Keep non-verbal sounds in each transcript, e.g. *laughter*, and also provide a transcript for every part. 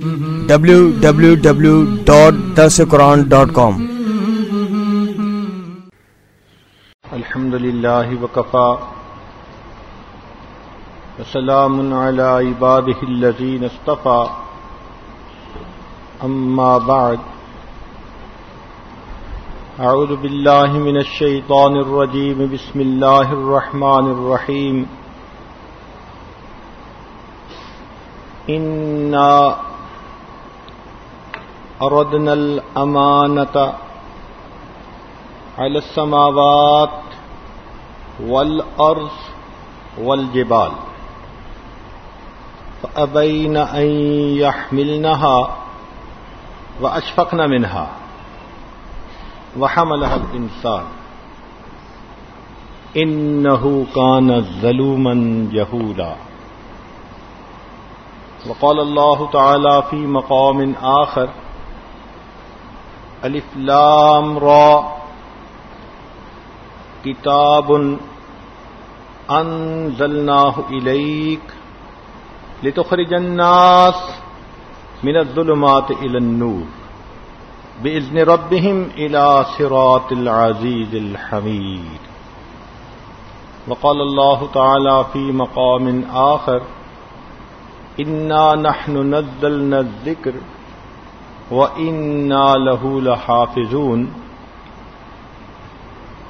www.dasquran.com الحمد لله وكفى وسلام على عباده الذين اصطفى أما بعد أعوذ بالله من الشيطان الرجيم بسم الله الرحمن الرحيم إنا أردنا الأمانة على السماوات والأرض والجبال. فأبين أن يحملنها وأشفقن منها. وحملها الإنسان. إنه كان ظلوما جهولا. وقال الله تعالى في مقام آخر الف لام را کتاب انزلناه اليك لتخرج الناس من الظلمات الى النور باذن ربهم الى صراط العزيز الحميد وقال الله تعالى في مقام آخر إنا نحن نزلنا الذكر وإنا له لحافظون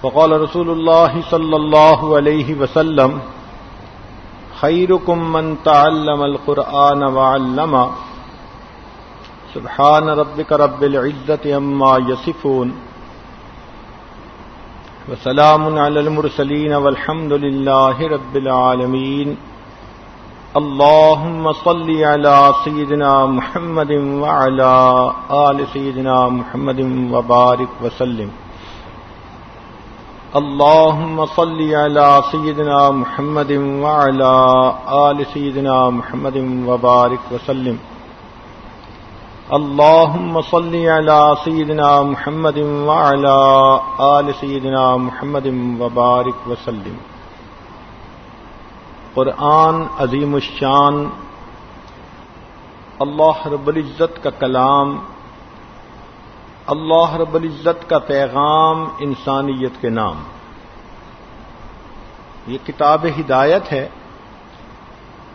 وقال رسول الله صلى الله عليه وسلم خيركم من تعلم القرآن وعلم سبحان ربك رب العزة عما يصفون وسلام على المرسلين والحمد لله رب العالمين اللهم صل على سيدنا محمد وعلى آل سيدنا محمد وبارك وسلم. اللهم صل على سيدنا محمد وعلى آل سيدنا محمد وبارك وسلم. اللهم صل على سيدنا محمد وعلى آل سيدنا محمد وبارك وسلم. قرآن عظیم الشان، اللہ رب العزت کا کلام، اللہ رب العزت کا پیغام انسانیت کے نام۔ یہ کتاب ہدایت ہے۔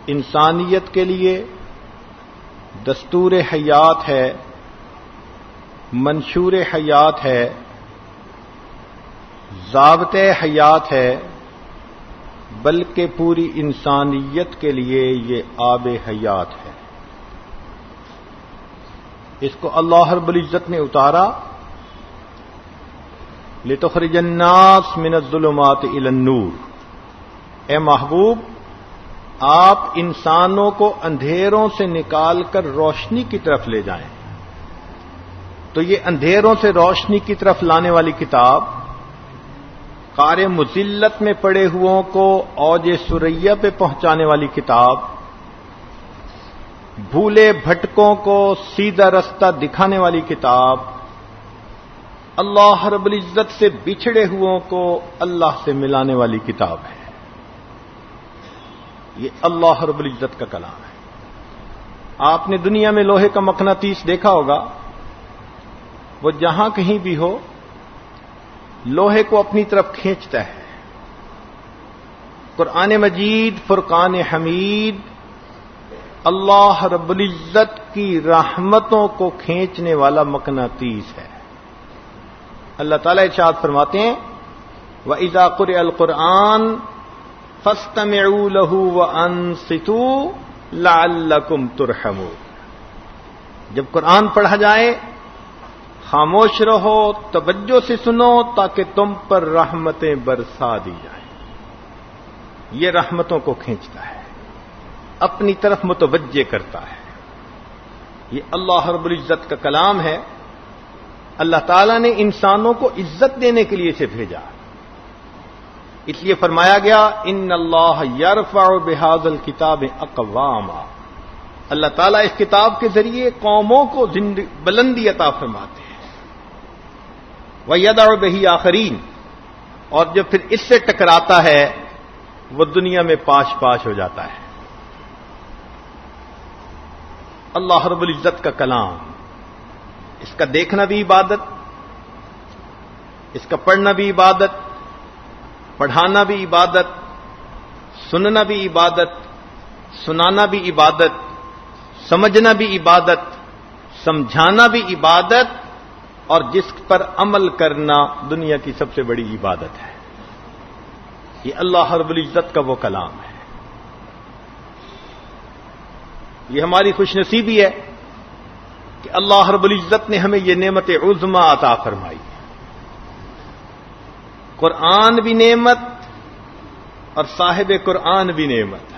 انسانیت کے لیے دستور حیات ہے، منشور حیات ہے ضابط حیات ہے۔ بلکہ پوری انسانیت کے لیے یہ آب حیات ہے۔ اس کو اللہ رب العزت نے اتارا۔ لتخرج الناس من الظلمات الى النور۔ اے محبوب، آپ انسانوں کو اندھیروں سے نکال کر روشنی کی طرف لے جائیں۔ تو یہ اندھیروں سے روشنی کی طرف لانے والی کتاب قار مزلت میں پڑے ہوں کو اوج سریا پہ پہنچانے والی کتاب، بھولے بھٹکوں کو سیدھا رستہ دکھانے والی کتاب، اللہ رب العزت سے بچھڑے ہوں کو اللہ سے ملانے والی کتاب ہے۔ یہ اللہ رب العزت کا کلام ہے۔ آپ نے دنیا میں لوہے کا مقناطیس دیکھا ہوگا، وہ جہاں کہیں بھی ہو لوہے کو اپنی طرف کھینچتا ہے۔ قرآن مجید، فرقان حمید، اللہ رب العزت کی رحمتوں کو کھینچنے والا مقناطیس ہے۔ اللہ تعالی ارشاد فرماتے ہیں و اضاقر القرآن فسطم لہو و ان ستو لعلکم ترحمو جب قرآن پڑھا جائے خاموش رہو، توجہ سے سنو تاکہ تم پر رحمتیں برسا دی جائیں۔ یہ رحمتوں کو کھینچتا ہے، اپنی طرف متوجہ کرتا ہے۔ یہ اللہ رب العزت کا کلام ہے۔ اللہ تعالیٰ نے انسانوں کو عزت دینے کے لیے اسے بھیجا۔ اس لیے فرمایا گیا، ان اللہ یارفا بحاظ الکتاب اقوام اللہ تعالیٰ اس کتاب کے ذریعے قوموں کو بلندی عطا فرماتے ہیں۔ وہ یدا بہی آخرین۔ اور جب پھر اس سے ٹکراتا ہے، وہ دنیا میں پاش پاش ہو جاتا ہے۔ اللہ رب العزت کا کلام۔ اس کا دیکھنا بھی عبادت، اس کا پڑھنا بھی عبادت، پڑھانا بھی عبادت، سننا بھی عبادت، سنانا بھی عبادت، سمجھنا بھی عبادت، سمجھانا بھی عبادت اور جس پر عمل کرنا دنیا کی سب سے بڑی عبادت ہے۔ یہ اللہ رب العزت کا وہ کلام ہے۔ یہ ہماری خوش نصیبی ہے کہ اللہ رب العزت نے ہمیں یہ نعمت عظما عطا فرمائی۔ قرآن بھی نعمت اور صاحب قرآن بھی نعمت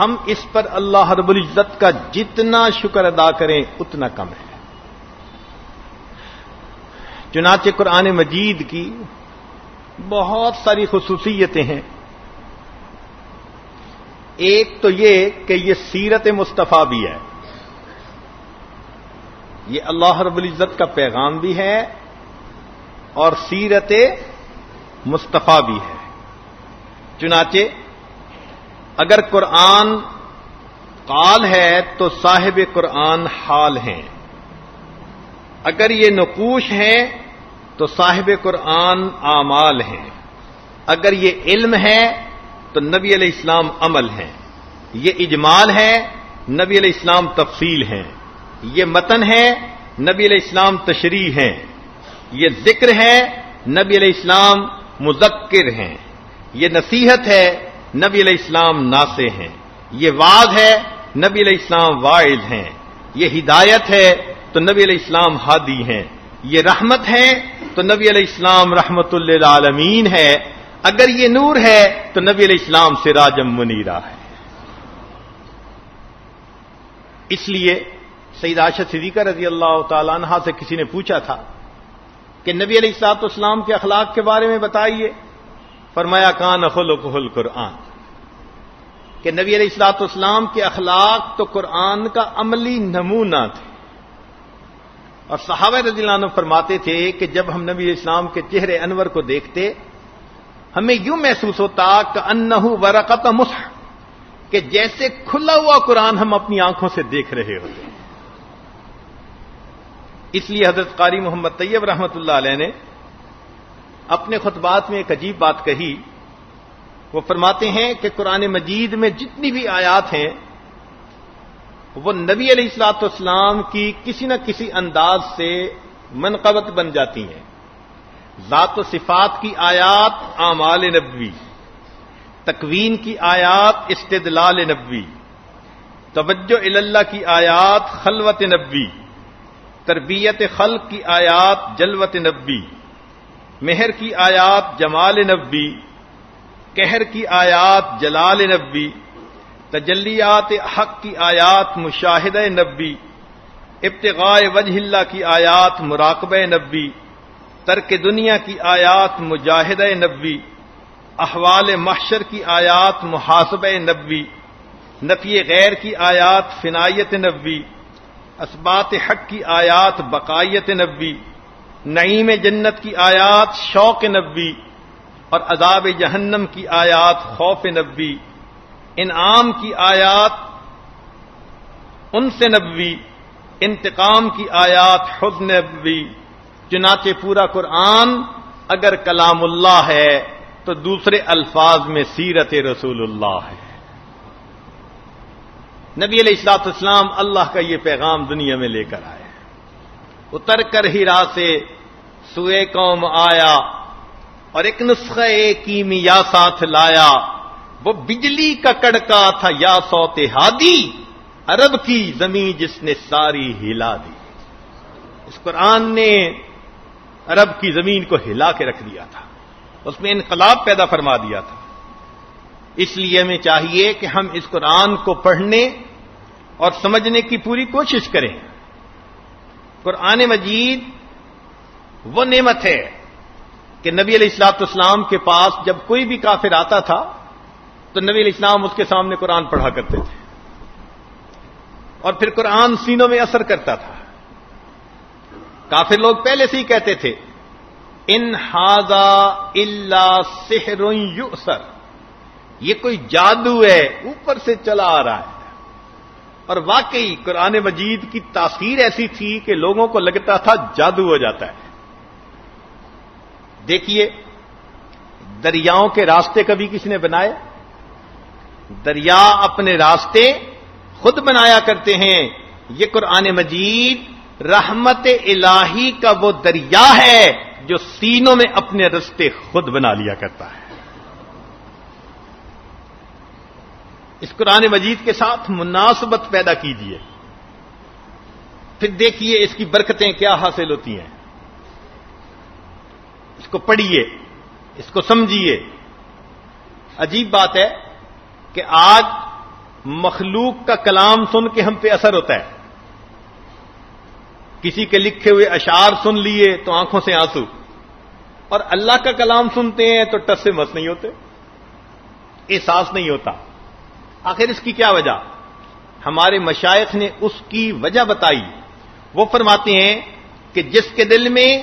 ہم اس پر اللہ رب العزت کا جتنا شکر ادا کریں، اتنا کم ہے۔ چنانچہ قرآن مجید کی بہت ساری خصوصیتیں ہیں۔ ایک تو یہ کہ یہ سیرت مصطفیٰ بھی ہے۔ یہ اللہ رب العزت کا پیغام بھی ہے اور سیرت مصطفیٰ بھی ہے۔ چنانچہ اگر قرآن قال ہے تو صاحب قرآن حال ہیں۔ اگر یہ نقوش ہیں تو صاحب قرآن اعمال ہیں۔ اگر یہ علم ہے تو نبی علیہ السلام عمل ہیں۔ یہ اجمال ہے، نبی علیہ السلام تفصیل ہیں۔ یہ متن ہے، نبی علیہ السلام تشریح ہیں۔ یہ ذکر ہے، نبی علیہ السلام مذکر ہیں۔ یہ نصیحت ہے، نبی علیہ السلام ناسے ہیں۔ یہ واض ہے، نبی علیہ السلام واعظ ہیں۔ یہ ہدایت ہے، تو نبی علیہ السلام ہادی ہیں۔ یہ رحمت ہے تو نبی علیہ السلام رحمت اللہ عالمین ہے۔ اگر یہ نور ہے تو نبی علیہ السلام سے راجم منیرا ہے۔ اس لیے سعید عاشد صدیقہ رضی اللہ تعالیٰ عنہ سے کسی نے پوچھا تھا کہ نبی علیہ السلاط اسلام کے اخلاق کے بارے میں بتائیے۔ فرمایا، کان خلق قرآن کہ نبی علیہ السلاط اسلام کے اخلاق تو قرآن کا عملی نمونہ تھے۔ اور صحابہ رضی اللہ عنہ فرماتے تھے کہ جب ہم نبی اسلام کے چہرے انور کو دیکھتے، ہمیں یوں محسوس ہوتا کہ انہو ورقت مسح، کہ جیسے کھلا ہوا قرآن ہم اپنی آنکھوں سے دیکھ رہے ہوتے اس لیے حضرت قاری محمد طیب رحمت اللہ علیہ نے اپنے خطبات میں ایک عجیب بات کہی۔ وہ فرماتے ہیں کہ قرآن مجید میں جتنی بھی آیات ہیں وہ نبی علیہ السلاط اسلام کی کسی نہ کسی انداز سے منقبت بن جاتی ہیں۔ ذات و صفات کی آیات اعمال نبوی، تکوین کی آیات استدلال نبوی، توجہ اللہ کی آیات خلوت نبوی، تربیت خلق کی آیات جلوت نبی مہر کی آیات جمال نبی کہر کی آیات جلال نبی تجلیات حق کی آیات مشاہد نبی، ابتغاء وجہ اللہ کی آیات مراقب نبی، ترک دنیا کی آیات مجاہد نبی، احوال محشر کی آیات محاسب نبی، نفی غیر کی آیات فنایت نبی اسبات حق کی آیات بقایت نبی، نعیم جنت کی آیات شوق نبی، اور عذاب جہنم کی آیات خوف نبی۔ انعام کی آیات، ان سے نبوی، انتقام کی آیات حزن نبوی، چنانچہ پورا قرآن اگر کلام اللہ ہے تو دوسرے الفاظ میں سیرت رسول اللہ ہے۔ نبی علیہ السلاط اسلام اللہ کا یہ پیغام دنیا میں لے کر آئے۔ اتر کر ہی راہ سے سوئے قوم آیا اور ایک نسخہ کیمیا ساتھ لایا۔ وہ بجلی کا کڑکا تھا یا سوتے ہادی، عرب کی زمین جس نے ساری ہلا دی۔ اس قرآن نے عرب کی زمین کو ہلا کے رکھ دیا تھا۔ اس میں انقلاب پیدا فرما دیا تھا۔ اس لیے ہمیں چاہیے کہ ہم اس قرآن کو پڑھنے اور سمجھنے کی پوری کوشش کریں۔ قرآن مجید وہ نعمت ہے کہ نبی علیہ السلاط اسلام کے پاس جب کوئی بھی کافر آتا تھا تو نبی علیہ السلام اس کے سامنے قرآن پڑھا کرتے تھے۔ اور پھر قرآن سینوں میں اثر کرتا تھا۔ کافر لوگ پہلے سے ہی کہتے تھے، ان ہاضا اللہ سحر یو یہ کوئی جادو ہے، اوپر سے چلا آ رہا ہے۔ اور واقعی قرآن مجید کی تاثیر ایسی تھی کہ لوگوں کو لگتا تھا جادو ہو جاتا ہے۔ دیکھیے، دریاؤں کے راستے کبھی کسی نے بنائے؟ دریا اپنے راستے خود بنایا کرتے ہیں۔ یہ قرآن مجید رحمت الہی کا وہ دریا ہے جو سینوں میں اپنے رستے خود بنا لیا کرتا ہے۔ اس قرآن مجید کے ساتھ مناسبت پیدا کیجیے پھر دیکھیے اس کی برکتیں کیا حاصل ہوتی ہیں۔ اس کو پڑھیے اس کو سمجھیے عجیب بات ہے کہ آج مخلوق کا کلام سن کے ہم پہ اثر ہوتا ہے۔ کسی کے لکھے ہوئے اشعار سن لیے تو آنکھوں سے آنسو۔ اور اللہ کا کلام سنتے ہیں تو ٹس سے مس نہیں ہوتے۔ احساس نہیں ہوتا۔ آخر اس کی کیا وجہ؟ ہمارے مشائق نے اس کی وجہ بتائی۔ وہ فرماتے ہیں کہ جس کے دل میں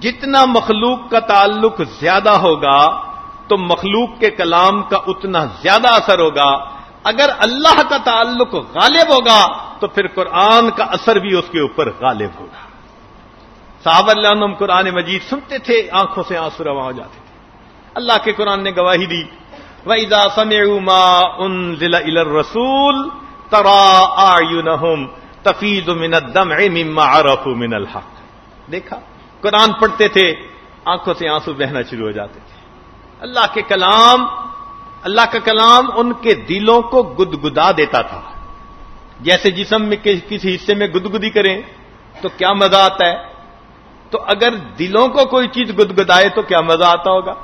جتنا مخلوق کا تعلق زیادہ ہوگا تو مخلوق کے کلام کا اتنا زیادہ اثر ہوگا۔ اگر اللہ کا تعلق غالب ہوگا تو پھر قرآن کا اثر بھی اس کے اوپر غالب ہوگا۔ صاحب اللہ عنہ قرآن مجید سنتے تھے، آنکھوں سے آنسو رواں ہو جاتے تھے۔ اللہ کے قرآن نے گواہی دی، وَإِذَا سَمِعُوا مَا أُنزِلَ إِلَى الرَّسُولِ تَرَى أَعْيُنَهُمْ تَفِيضُ مِنَ الدَّمْعِ مِمَّا عَرَفُوا مِنَ الْحَقِّ۔ دیکھا، قرآن پڑھتے تھے، آنکھوں سے آنسو بہنا شروع ہو جاتے تھے۔ اللہ کے کلام، اللہ کا کلام ان کے دلوں کو گدگدا دیتا تھا۔ جیسے جسم میں کسی حصے میں گدگدی کریں تو کیا مزہ آتا ہے؟ تو اگر دلوں کو کوئی چیز گدگدائے تو کیا مزہ آتا ہوگا؟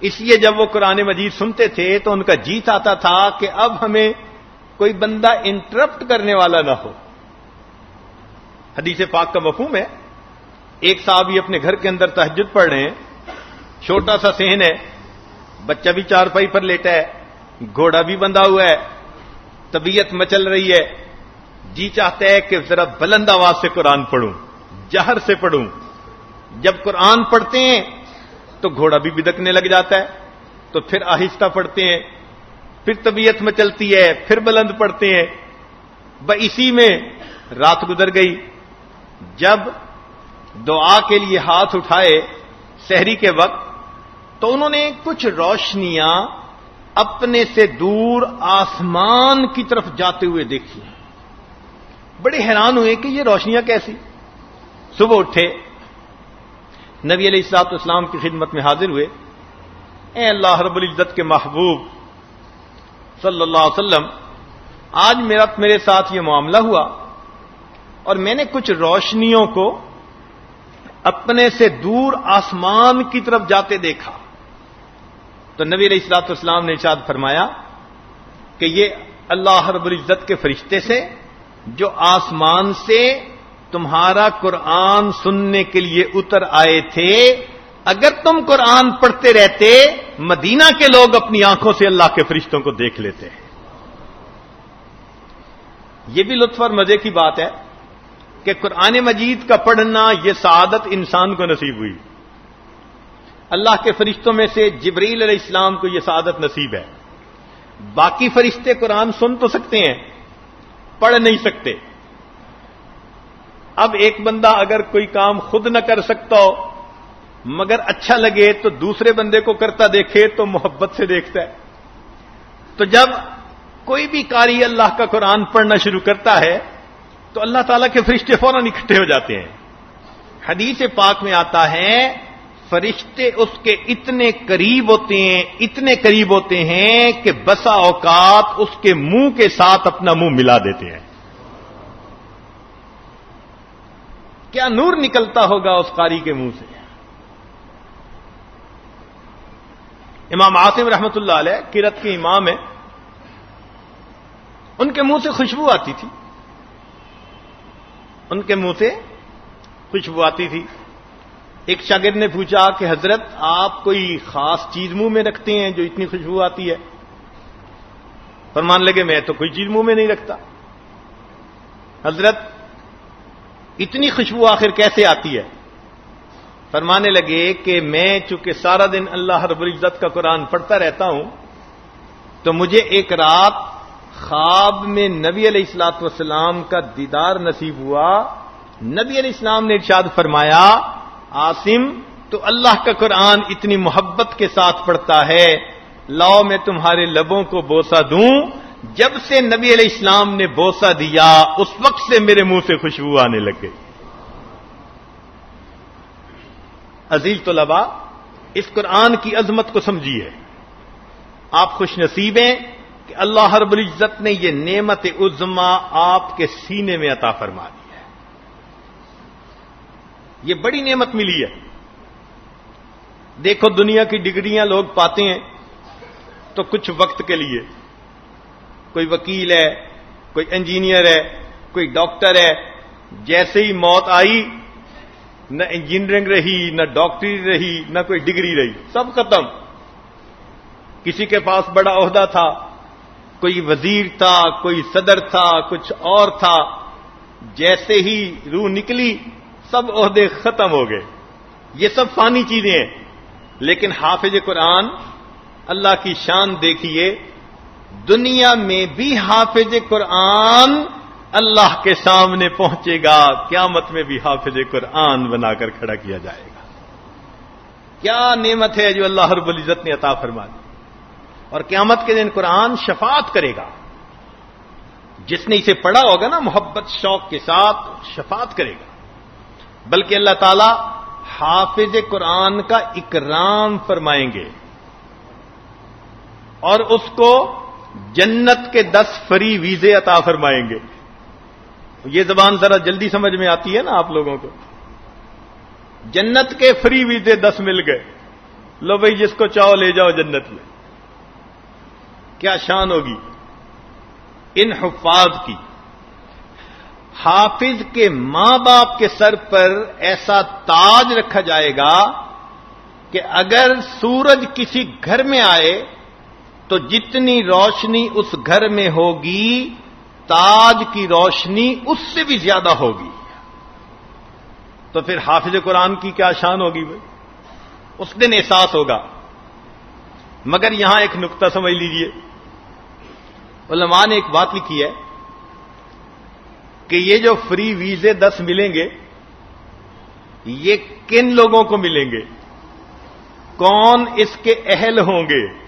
اس لیے جب وہ قرآن مجید سنتے تھے تو ان کا جیت آتا تھا کہ اب ہمیں کوئی بندہ انٹرپٹ کرنے والا نہ ہو۔ حدیث پاک کا مفہوم ہے، ایک صاحب ہی اپنے گھر کے اندر تحجد پڑھ رہے ہیں۔ چھوٹا سا سہن ہے۔ بچہ بھی چار پائی پر لیٹا ہے۔ گھوڑا بھی بندھا ہوا ہے۔ طبیعت مچل رہی ہے۔ جی چاہتا ہے کہ ذرا بلند آواز سے قرآن پڑھوں۔ جہر سے پڑھوں۔ جب قرآن پڑھتے ہیں تو گھوڑا بھی بدکنے لگ جاتا ہے۔ تو پھر آہستہ پڑھتے ہیں۔ پھر طبیعت میں چلتی ہے۔ پھر بلند پڑھتے ہیں۔ ب اسی میں رات گزر گئی۔ جب دعا کے لیے ہاتھ اٹھائے شہری کے وقت تو انہوں نے کچھ روشنیاں اپنے سے دور آسمان کی طرف جاتے ہوئے دیکھی بڑے حیران ہوئے کہ یہ روشنیاں کیسی؟ صبح اٹھے۔ نبی علیہ السلاط اسلام کی خدمت میں حاضر ہوئے۔ اے اللہ رب العزت کے محبوب صلی اللہ علیہ وسلم، آج میرا میرے ساتھ یہ معاملہ ہوا اور میں نے کچھ روشنیوں کو اپنے سے دور آسمان کی طرف جاتے دیکھا۔ تو نبی علیہ السلاط اسلام نے ارشاد فرمایا کہ یہ اللہ رب العزت کے فرشتے سے جو آسمان سے تمہارا قرآن سننے کے لیے اتر آئے تھے، اگر تم قرآن پڑھتے رہتے، مدینہ کے لوگ اپنی آنکھوں سے اللہ کے فرشتوں کو دیکھ لیتے۔ ہیں یہ بھی لطف اور مزے کی بات ہے کہ قرآن مجید کا پڑھنا یہ سعادت انسان کو نصیب ہوئی۔ اللہ کے فرشتوں میں سے جبریل علیہ السلام کو یہ سعادت نصیب ہے۔ باقی فرشتے قرآن سن تو سکتے ہیں، پڑھ نہیں سکتے۔ اب ایک بندہ اگر کوئی کام خود نہ کر سکتا ہو، مگر اچھا لگے تو دوسرے بندے کو کرتا دیکھے تو محبت سے دیکھتا ہے۔ تو جب کوئی بھی کاری اللہ کا قرآن پڑھنا شروع کرتا ہے، تو اللہ تعالیٰ کے فرشتے فوراً اکٹھے ہو جاتے ہیں۔ حدیث پاک میں آتا ہے فرشتے اس کے اتنے قریب ہوتے ہیں، اتنے قریب ہوتے ہیں کہ بسا اوقات اس کے منہ کے ساتھ اپنا منہ ملا دیتے ہیں۔ کیا نور نکلتا ہوگا اس قاری کے منہ سے؟ امام عاصم رحمت اللہ علیہ کرت کے امام ہے ان کے منہ سے خوشبو آتی تھی۔ ان کے منہ سے خوشبو آتی تھی۔ ایک شاگرد نے پوچھا کہ حضرت، آپ کوئی خاص چیز منہ میں رکھتے ہیں جو اتنی خوشبو آتی ہے؟ فرمان لگے، میں تو کوئی چیز منہ میں نہیں رکھتا۔ حضرت، اتنی خوشبو آخر کیسے آتی ہے؟ فرمانے لگے کہ میں چونکہ سارا دن اللہ رب العزت کا قرآن پڑھتا رہتا ہوں، تو مجھے ایک رات خواب میں نبی علیہ السلاط والسلام کا دیدار نصیب ہوا۔ نبی علیہ السلام نے ارشاد فرمایا آسم تو اللہ کا قرآن اتنی محبت کے ساتھ پڑھتا ہے، لاؤ میں تمہارے لبوں کو بوسا دوں، جب سے نبی علیہ السلام نے بوسا دیا، اس وقت سے میرے منہ سے خوشبو آنے لگے۔ عزیز طلبا اس قرآن کی عظمت کو سمجھیے۔ آپ خوش نصیب ہیں کہ اللہ رب العزت نے یہ نعمت عظما آپ کے سینے میں عطا فرما دی۔ یہ بڑی نعمت ملی ہے۔ دیکھو دنیا کی ڈگریاں لوگ پاتے ہیں تو کچھ وقت کے لیے۔ کوئی وکیل ہے، کوئی انجینئر ہے، کوئی ڈاکٹر ہے۔ جیسے ہی موت آئی، نہ انجینئرنگ رہی، نہ ڈاکٹری رہی، نہ کوئی ڈگری رہی۔ سب ختم۔ کسی کے پاس بڑا عہدہ تھا، کوئی وزیر تھا، کوئی صدر تھا، کچھ اور تھا۔ جیسے ہی روح نکلی سب عہدے ختم ہو گئے۔ یہ سب فانی چیزیں ہیں۔ لیکن حافظ قرآن اللہ کی شان دیکھیے، دنیا میں بھی حافظ قرآن اللہ کے سامنے پہنچے گا۔ قیامت میں بھی حافظ قرآن بنا کر کھڑا کیا جائے گا۔ کیا نعمت ہے جو اللہ رب العزت نے عطا فرما دی اور قیامت کے دن قرآن شفاعت کرے گا۔ جس نے اسے پڑھا ہوگا نا، محبت، شوق کے ساتھ شفاعت کرے گا۔ بلکہ اللہ تعالی حافظ قرآن کا اکرام فرمائیں گے اور اس کو جنت کے دس فری ویزے عطا فرمائیں گے یہ زبان ذرا جلدی سمجھ میں آتی ہے نا آپ لوگوں کو جنت کے فری ویزے دس مل گئے لو بھائی جس کو چاہو لے جاؤ جنت میں کیا شان ہوگی ان حفاظ کی حافظ کے ماں باپ کے سر پر ایسا تاج رکھا جائے گا کہ اگر سورج کسی گھر میں آئے تو جتنی روشنی اس گھر میں ہوگی، تاج کی روشنی اس سے بھی زیادہ ہوگی۔ تو پھر حافظ قرآن کی کیا شان ہوگی بھائی؟ اس دن احساس ہوگا۔ مگر یہاں ایک نقطہ سمجھ لیجیے۔ علماء نے ایک بات لکھی ہے۔ کہ یہ جو فری ویزے دس ملیں گے، یہ کن لوگوں کو ملیں گے؟ کون اس کے اہل ہوں گے؟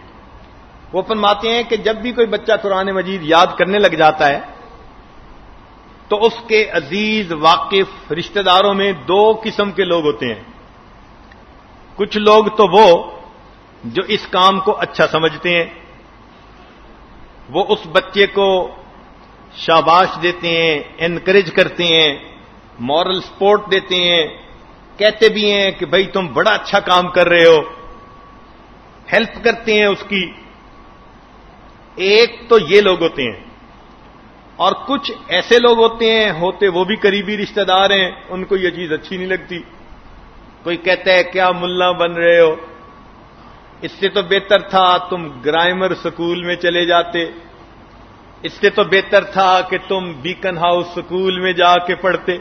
وہ فرماتے ہیں کہ جب بھی کوئی بچہ قرآن مجید یاد کرنے لگ جاتا ہے، تو اس کے عزیز، واقف رشتہ داروں میں دو قسم کے لوگ ہوتے ہیں۔ کچھ لوگ تو وہ جو اس کام کو اچھا سمجھتے ہیں، وہ اس بچے کو شاباش دیتے ہیں انکریج کرتے ہیں مورل سپورٹ دیتے ہیں، کہتے بھی ہیں کہ بھائی تم بڑا اچھا کام کر رہے ہو۔ ہیلپ کرتے ہیں اس کی۔ ایک تو یہ لوگ ہوتے ہیں۔ اور کچھ ایسے لوگ ہوتے ہیں، ہوتے وہ بھی قریبی رشتہ دار ہیں، ان کو یہ چیز اچھی نہیں لگتی۔ کوئی کہتا ہے، کیا ملا بن رہے ہو؟ اس سے تو بہتر تھا تم گرائمر سکول میں چلے جاتے۔ اس سے تو بہتر تھا کہ تم بیکن ہاؤس سکول میں جا کے پڑھتے۔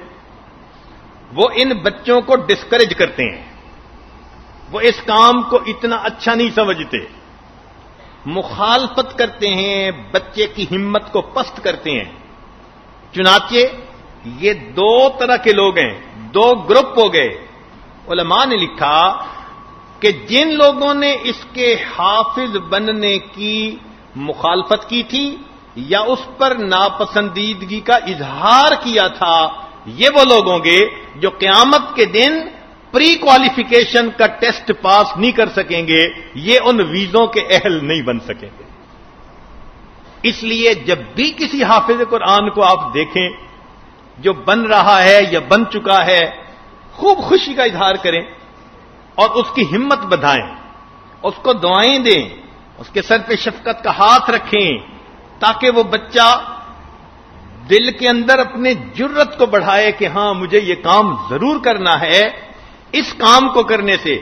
وہ ان بچوں کو ڈسکریج کرتے ہیں۔ وہ اس کام کو اتنا اچھا نہیں سمجھتے۔ مخالفت کرتے ہیں، بچے کی ہمت کو پست کرتے ہیں۔ چنانچہ یہ دو طرح کے لوگ ہیں، دو گروپ ہو گئے۔ علماء نے لکھا کہ جن لوگوں نے اس کے حافظ بننے کی مخالفت کی تھی یا اس پر ناپسندیدگی کا اظہار کیا تھا، یہ وہ لوگ ہوں گے جو قیامت کے دن پری کوالیفیکیشن کا ٹیسٹ پاس نہیں کر سکیں گے، یہ ان ویزوں کے اہل نہیں بن سکیں گے۔ اس لیے جب بھی کسی حافظ قرآن کو آپ دیکھیں، جو بن رہا ہے یا بن چکا ہے، خوب خوشی کا اظہار کریں اور اس کی ہمت بدھائیں، اس کو دعائیں دیں، اس کے سر پہ شفقت کا ہاتھ رکھیں۔ تاکہ وہ بچہ دل کے اندر اپنے جرت کو بڑھائے کہ ہاں مجھے یہ کام ضرور کرنا ہے۔ اس کام کو کرنے سے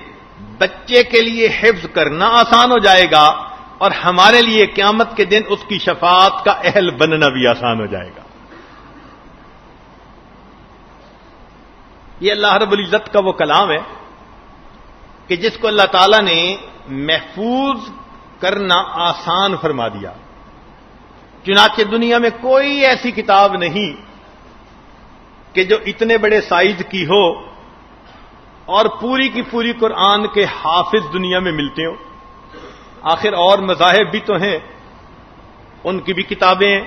بچے کے لیے حفظ کرنا آسان ہو جائے گا اور ہمارے لیے قیامت کے دن اس کی شفاعت کا اہل بننا بھی آسان ہو جائے گا۔ یہ اللہ رب العزت کا وہ کلام ہے کہ جس کو اللہ تعالی نے محفوظ کرنا آسان فرما دیا۔ چنانچہ دنیا میں کوئی ایسی کتاب نہیں کہ جو اتنے بڑے سائز کی ہو اور پوری کی پوری قرآن کے حافظ دنیا میں ملتے ہوں۔ آخر اور مذاہب بھی تو ہیں، ان کی بھی کتابیں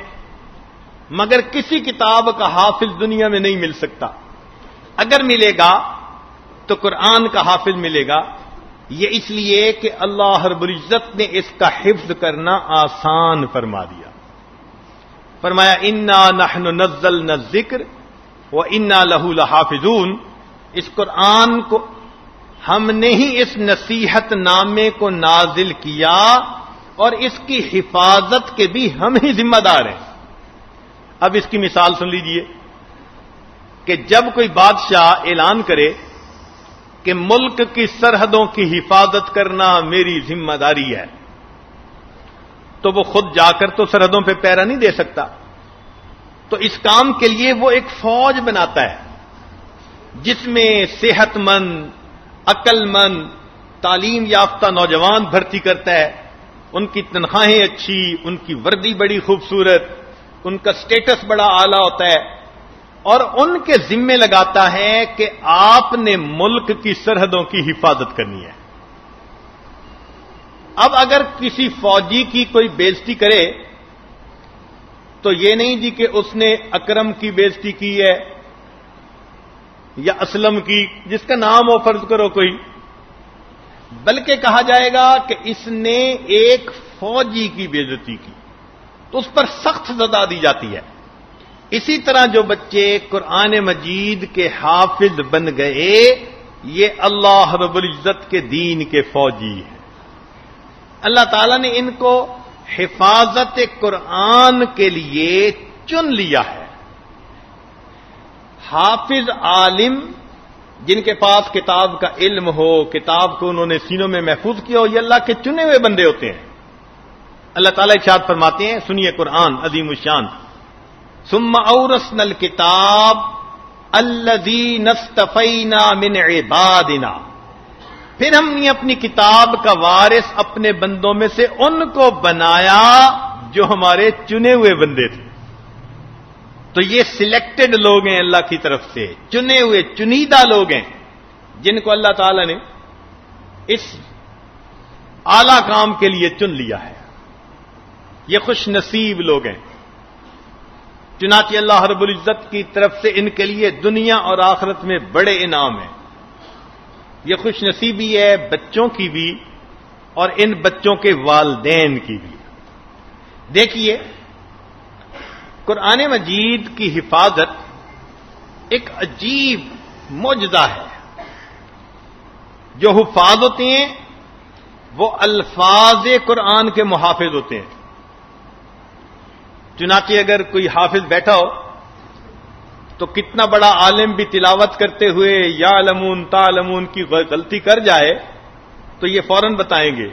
مگر کسی کتاب کا حافظ دنیا میں نہیں مل سکتا۔ اگر ملے گا تو قرآن کا حافظ ملے گا۔ یہ اس لیے کہ اللہ رب العزت نے اس کا حفظ کرنا آسان فرما دیا۔ فرمایا، انا نحن نزل نہ ذکر وہ انا لہو لحافظون. اس قرآن کو ہم نے ہی اس نصیحت نامے کو نازل کیا اور اس کی حفاظت کے بھی ہم ہی ذمہ دار ہیں۔ اب اس کی مثال سن لیجیے کہ جب کوئی بادشاہ اعلان کرے کہ ملک کی سرحدوں کی حفاظت کرنا میری ذمہ داری ہے تو وہ خود جا کر تو سرحدوں پہ پیرا نہیں دے سکتا۔ تو اس کام کے لیے وہ ایک فوج بناتا ہے، جس میں صحت مند، عقل مند، تعلیم یافتہ نوجوان بھرتی کرتا ہے۔ ان کی تنخواہیں اچھی، ان کی وردی بڑی خوبصورت، ان کا سٹیٹس بڑا اعلی ہوتا ہے۔ اور ان کے ذمے لگاتا ہے کہ آپ نے ملک کی سرحدوں کی حفاظت کرنی ہے۔ اب اگر کسی فوجی کی کوئی بےزتی کرے تو یہ نہیں جی کہ اس نے اکرم کی بےزتی کی ہے یا اسلم کی، جس کا نام ہو فرض کرو کوئی۔ بلکہ کہا جائے گا کہ اس نے ایک فوجی کی بےزتی کی، تو اس پر سخت سزا دی جاتی ہے۔ اسی طرح جو بچے قرآن مجید کے حافظ بن گئے، یہ اللہ رب العزت کے دین کے فوجی ہیں۔ اللہ تعالیٰ نے ان کو حفاظت قرآن کے لیے چن لیا ہے۔ حافظ عالم جن کے پاس کتاب کا علم ہو، کتاب کو انہوں نے سینوں میں محفوظ کیا ہو، یہ اللہ کے چنے ہوئے بندے ہوتے ہیں۔ اللہ تعالیٰ ارشاد فرماتے ہیں، سنیے قرآن، عظیم الشان۔ ثم اورسن الکتاب الذی نستفینا من عبادنا۔ پھر ہم نے اپنی کتاب کا وارث اپنے بندوں میں سے ان کو بنایا جو ہمارے چنے ہوئے بندے تھے۔ تو یہ سلیکٹڈ لوگ ہیں اللہ کی طرف سے، چنے ہوئے، چنیدہ لوگ ہیں، جن کو اللہ تعالی نے اس اعلی کام کے لیے چن لیا ہے۔ یہ خوش نصیب لوگ ہیں۔ چنانچہ اللہ رب العزت کی طرف سے ان کے لیے دنیا اور آخرت میں بڑے انعام ہیں۔ یہ خوش نصیبی ہے بچوں کی بھی اور ان بچوں کے والدین کی بھی۔ دیکھیے، قرآن مجید کی حفاظت ایک عجیب موجدہ ہے۔ جو حفاظ ہوتے ہیں، وہ الفاظ قرآن کے محافظ ہوتے ہیں۔ چنانچہ اگر کوئی حافظ بیٹھا ہو تو کتنا بڑا عالم بھی تلاوت کرتے ہوئے یا لمون تا لمون کی غلطی کر جائے، تو یہ فوراً بتائیں گے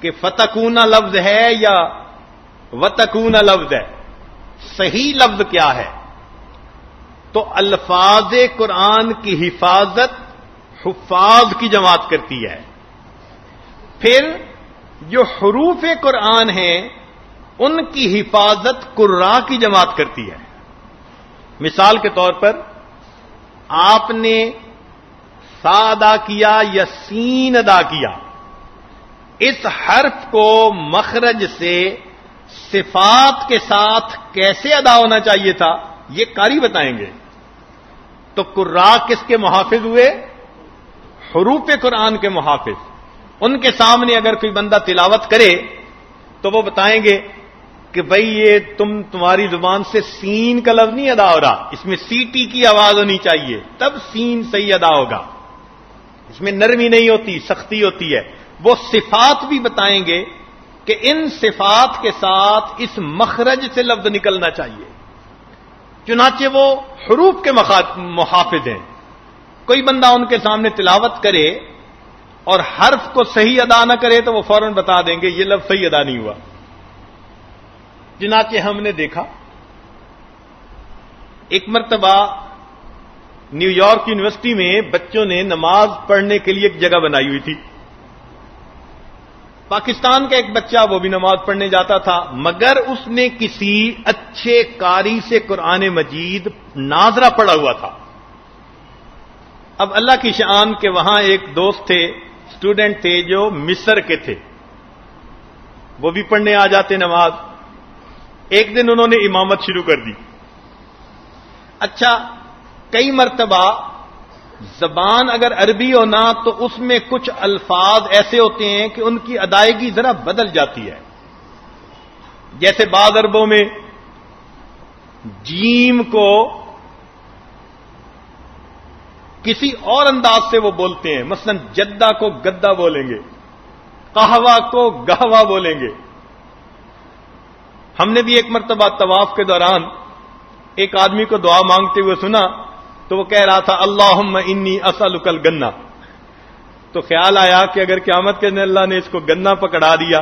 کہ فتقون لفظ ہے یا وتکون لفظ ہے؟ صحیح لفظ کیا ہے؟ تو الفاظ قرآن کی حفاظت حفاظ کی جماعت کرتی ہے۔ پھر جو حروف قرآن ہیں ان کی حفاظت قرا کی جماعت کرتی ہے۔ مثال کے طور پر آپ نے سا ادا کیا یا سین ادا کیا، اس حرف کو مخرج سے صفات کے ساتھ کیسے ادا ہونا چاہیے تھا، یہ کاری بتائیں گے۔ تو قرا کس کے محافظ ہوئے؟ حروف قرآن کے محافظ۔ ان کے سامنے اگر کوئی بندہ تلاوت کرے تو وہ بتائیں گے کہ بھائی یہ تم تمہاری زبان سے سین کا لفظ نہیں ادا ہو رہا۔ اس میں سی ٹی کی آواز ہونی چاہیے۔ تب سین صحیح ادا ہوگا۔ اس میں نرمی نہیں ہوتی، سختی ہوتی ہے۔ وہ صفات بھی بتائیں گے کہ ان صفات کے ساتھ اس مخرج سے لفظ نکلنا چاہیے۔ چنانچہ وہ حروف کے محافظ ہیں۔ کوئی بندہ ان کے سامنے تلاوت کرے اور حرف کو صحیح ادا نہ کرے تو وہ فوراً بتا دیں گے، یہ لفظ صحیح ادا نہیں ہوا۔ چنانچہ ہم نے دیکھا۔ ایک مرتبہ نیو یارک یونیورسٹی میں بچوں نے نماز پڑھنے کے لیے ایک جگہ بنائی ہوئی تھی۔ پاکستان کا ایک بچہ وہ بھی نماز پڑھنے جاتا تھا، مگر اس نے کسی اچھے کاری سے قرآن مجید ناظرہ پڑا ہوا تھا۔ اب اللہ کی شان کے وہاں ایک دوست تھے، اسٹوڈنٹ تھے جو مصر کے تھے۔ وہ بھی پڑھنے آ جاتے نماز۔ ایک دن انہوں نے امامت شروع کر دی۔ اچھا کئی مرتبہ زبان اگر عربی ہو نا تو اس میں کچھ الفاظ ایسے ہوتے ہیں کہ ان کی ادائیگی ذرا بدل جاتی ہے۔ جیسے بعض اربوں میں جیم کو کسی اور انداز سے وہ بولتے ہیں۔ مثلا جدہ کو گدا بولیں گے، قہوہ کو گہوا بولیں گے۔ ہم نے بھی ایک مرتبہ طواف کے دوران ایک آدمی کو دعا مانگتے ہوئے سنا تو وہ کہہ رہا تھا اللہ انی اصل کل گنا تو خیال آیا کہ اگر قیامت کے دن اللہ نے اس کو گنا پکڑا دیا۔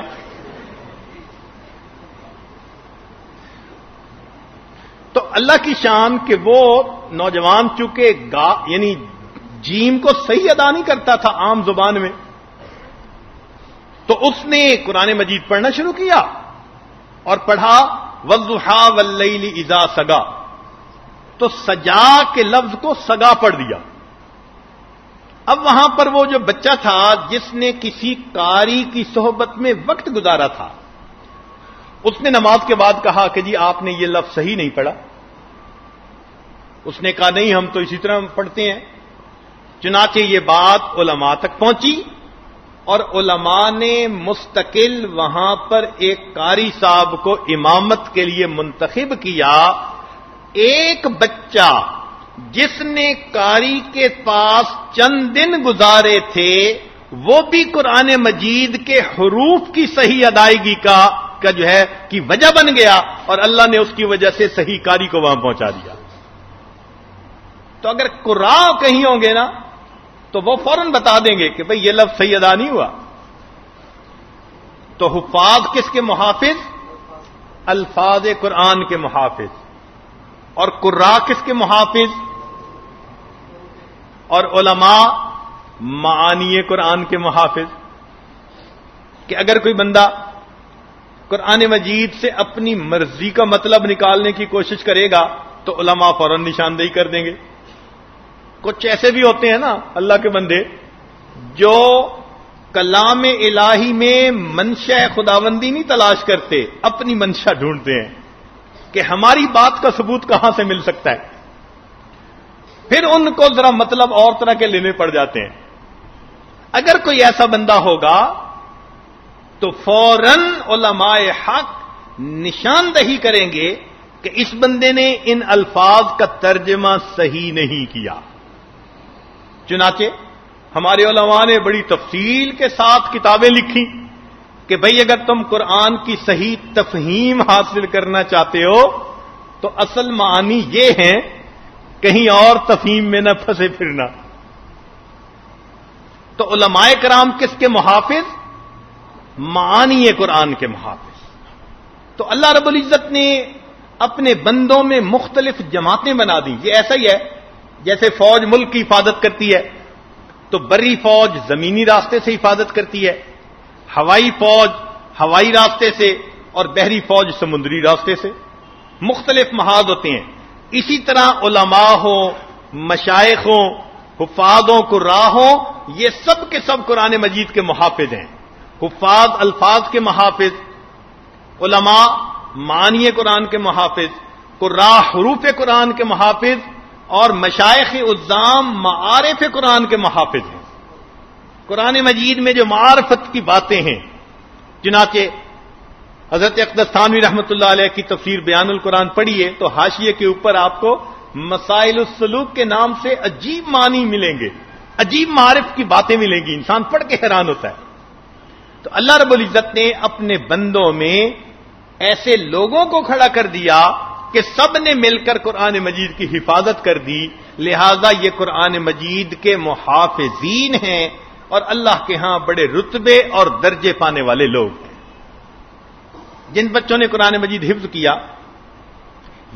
تو اللہ کی شان کہ وہ نوجوان چونکہ گا یعنی جیم کو صحیح ادا نہیں کرتا تھا عام زبان میں، تو اس نے قرآن مجید پڑھنا شروع کیا۔ اور پڑھا وضحا ولیلی ازا سگا تو سجا کے لفظ کو سگا پڑھ دیا۔ اب وہاں پر وہ جو بچہ تھا جس نے کسی کاری کی صحبت میں وقت گزارا تھا، اس نے نماز کے بعد کہا کہ جی آپ نے یہ لفظ صحیح نہیں پڑھا۔ اس نے کہا نہیں، ہم تو اسی طرح پڑھتے ہیں۔ چنانچہ یہ بات علماء تک پہنچی۔ اور علماء نے مستقل وہاں پر ایک قاری صاحب کو امامت کے لیے منتخب کیا۔ ایک بچہ جس نے کاری کے پاس چند دن گزارے تھے، وہ بھی قرآن مجید کے حروف کی صحیح ادائیگی کا کا جو ہے کی وجہ بن گیا اور اللہ نے اس کی وجہ سے صحیح کاری کو وہاں پہنچا دیا۔ تو اگر قرآن کہیں ہوں گے نا تو وہ فوراً بتا دیں گے کہ بھئی یہ لفظ صحیح ادا نہیں ہوا۔ تو حفاظ کس کے محافظ؟ الفاظ قرآن کے محافظ۔ اور قرا کس کے محافظ؟ اور علماء معانی قرآن کے محافظ۔ کہ اگر کوئی بندہ قرآن مجید سے اپنی مرضی کا مطلب نکالنے کی کوشش کرے گا تو علماء فوراً نشاندہی کر دیں گے۔ کچھ ایسے بھی ہوتے ہیں نا اللہ کے بندے، جو کلام الہی میں منشا خداوندی نہیں تلاش کرتے، اپنی منشا ڈھونڈتے ہیں کہ ہماری بات کا ثبوت کہاں سے مل سکتا ہے۔ پھر ان کو ذرا مطلب اور طرح کے لینے پڑ جاتے ہیں۔ اگر کوئی ایسا بندہ ہوگا تو فوراً علماء حق نشاندہی کریں گے کہ اس بندے نے ان الفاظ کا ترجمہ صحیح نہیں کیا۔ چنانچہ ہمارے علماء نے بڑی تفصیل کے ساتھ کتابیں لکھی کہ بھئی اگر تم قرآن کی صحیح تفہیم حاصل کرنا چاہتے ہو تو اصل معنی یہ ہے کہیں اور تفہیم میں نہ پھنسے پھرنا۔ تو علماء کرام کس کے محافظ؟ معنی قرآن کے محافظ۔ تو اللہ رب العزت نے اپنے بندوں میں مختلف جماعتیں بنا دی یہ ایسا ہی ہے جیسے فوج ملک کی حفاظت کرتی ہے، تو بری فوج زمینی راستے سے حفاظت کرتی ہے، ہوائی فوج ہوائی راستے سے اور بحری فوج سمندری راستے سے۔ مختلف محاذ ہوتے ہیں۔ اسی طرح علماء ہوں مشائق ہوں حفاظوں کو راہوں یہ سب کے سب قرآن مجید کے محافظ ہیں۔ حفاظ الفاظ کے محافظ، علماء معنی قرآن کے محافظ قرا حروف قرآن کے محافظ اور مشائق الزام معارف قرآن کے محافظ ہیں۔ قرآن مجید میں جو معرفت کی باتیں ہیں، چنانچہ حضرت اقدستانوی رحمۃ اللہ علیہ کی تفسیر بیان القرآن پڑھیے تو حاشیے کے اوپر آپ کو مسائل السلوک کے نام سے عجیب معنی ملیں گے۔ عجیب معرف کی باتیں ملیں گی، انسان پڑھ کے حیران ہوتا ہے۔ تو اللہ رب العزت نے اپنے بندوں میں ایسے لوگوں کو کھڑا کر دیا کہ سب نے مل کر قرآن مجید کی حفاظت کر دی، لہذا یہ قرآن مجید کے محافظین ہیں اور اللہ کے ہاں بڑے رتبے اور درجے پانے والے لوگ ہیں۔ جن بچوں نے قرآن مجید حفظ کیا،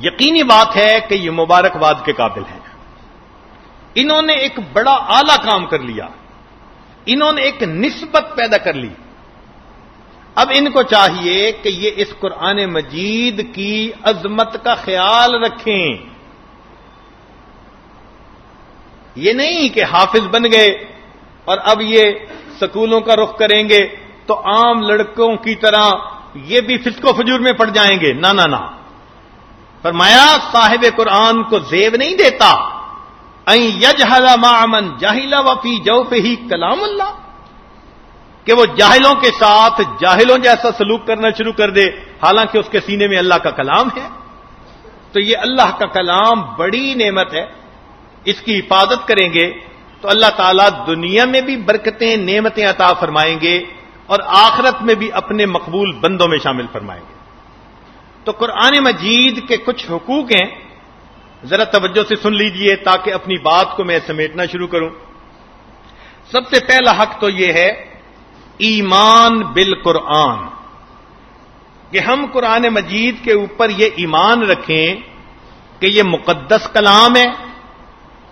یقینی بات ہے کہ یہ مبارکباد کے قابل ہیں۔ انہوں نے ایک بڑا اعلی کام کر لیا، انہوں نے ایک نسبت پیدا کر لی۔ اب ان کو چاہیے کہ یہ اس قرآن مجید کی عظمت کا خیال رکھیں۔ یہ نہیں کہ حافظ بن گئے اور اب یہ سکولوں کا رخ کریں گے تو عام لڑکوں کی طرح یہ بھی فسکو فجور میں پڑ جائیں گے۔ نہ نہ فرمایا، صاحب قرآن کو زیب نہیں دیتا۔ یج مامن جاہلا وفی جو پہ ہی کلام اللہ۔ کہ وہ جاہلوں کے ساتھ جاہلوں جیسا سلوک کرنا شروع کر دے، حالانکہ اس کے سینے میں اللہ کا کلام ہے۔ تو یہ اللہ کا کلام بڑی نعمت ہے، اس کی حفاظت کریں گے۔ تو اللہ تعالیٰ دنیا میں بھی برکتیں، نعمتیں عطا فرمائیں گے اور آخرت میں بھی اپنے مقبول بندوں میں شامل فرمائیں گے۔ تو قرآن مجید کے کچھ حقوق ہیں، ذرا توجہ سے سن لیجیے تاکہ اپنی بات کو میں سمیٹنا شروع کروں۔ سب سے پہلا حق تو یہ ہے ایمان بال قرآن کہ ہم قرآن مجید کے اوپر یہ ایمان رکھیں کہ یہ مقدس کلام ہے،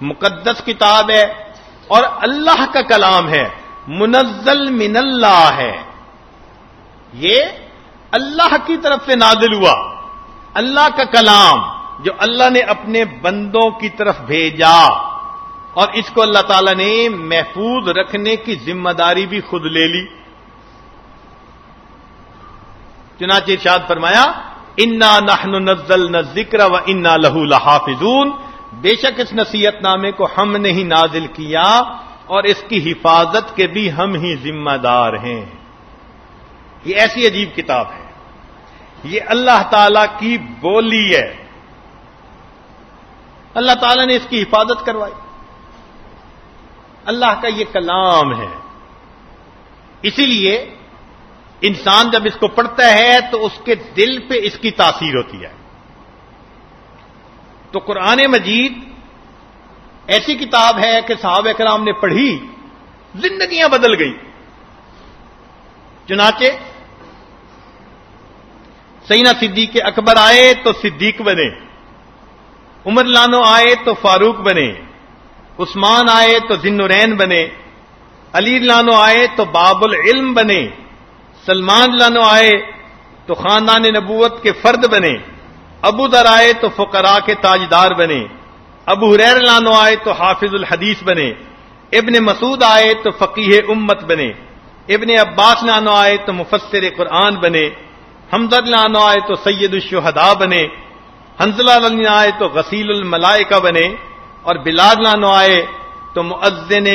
مقدس کتاب ہے، اور اللہ کا کلام ہے، منزل من اللہ ہے۔ یہ اللہ کی طرف سے نازل ہوا۔ اللہ کا کلام جو اللہ نے اپنے بندوں کی طرف بھیجا۔ اور اس کو اللہ تعالی نے محفوظ رکھنے کی ذمہ داری بھی خود لے لی۔ چنانچہ ارشاد فرمایا، انا نحن نزل نہ ذکر و انا لہو لحافظون۔ بے شک اس نصیحت نامے کو ہم نے ہی نازل کیا اور اس کی حفاظت کے بھی ہم ہی ذمہ دار ہیں۔ یہ ایسی عجیب کتاب ہے۔ یہ اللہ تعالی کی بولی ہے۔ اللہ تعالی نے اس کی حفاظت کروائی۔ اللہ کا یہ کلام ہے۔ اسی لیے انسان جب اس کو پڑھتا ہے تو اس کے دل پہ اس کی تاثیر ہوتی ہے۔ تو قرآن مجید ایسی کتاب ہے کہ صحابہ کرام نے پڑھی، زندگیاں بدل گئی۔ چنانچہ سینا صدیق اکبر آئے تو صدیق بنے، عمر لانو آئے تو فاروق بنے۔ عثمان آئے تو ذنورین بنے، علی لانو آئے تو باب العلم بنے، سلمان لانو آئے تو خاندان نبوت کے فرد بنے، ابو در آئے تو فقراء کے تاجدار بنے، ابو حریر لانو آئے تو حافظ الحدیث بنے، ابن مسعود آئے تو فقیح امت بنے، ابن عباس لانو آئے تو مفسر قرآن بنے، ہمدرد لانو آئے تو سید الشہداء بنے حنزلہ آئے تو غسیل الملائکہ بنے اور بلاد لانو آئے تو مؤذن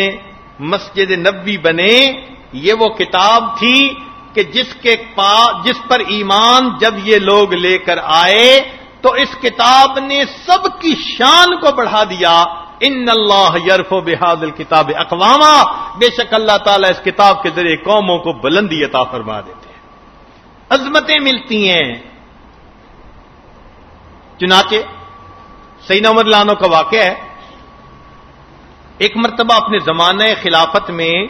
مسجد نبی بنے۔ یہ وہ کتاب تھی کہ جس کے پاس جس پر ایمان جب یہ لوگ لے کر آئے تو اس کتاب نے سب کی شان کو بڑھا دیا۔ ان اللہ یرف و بحاد الکتاب اقواما۔ بے شک اللہ تعالیٰ اس کتاب کے ذریعے قوموں کو بلندی عطا فرما دیتے ہیں۔ عظمتیں ملتی ہیں۔ چنانچہ سعین عمر لانو کا واقعہ ہے۔ ایک مرتبہ اپنے زمانہ خلافت میں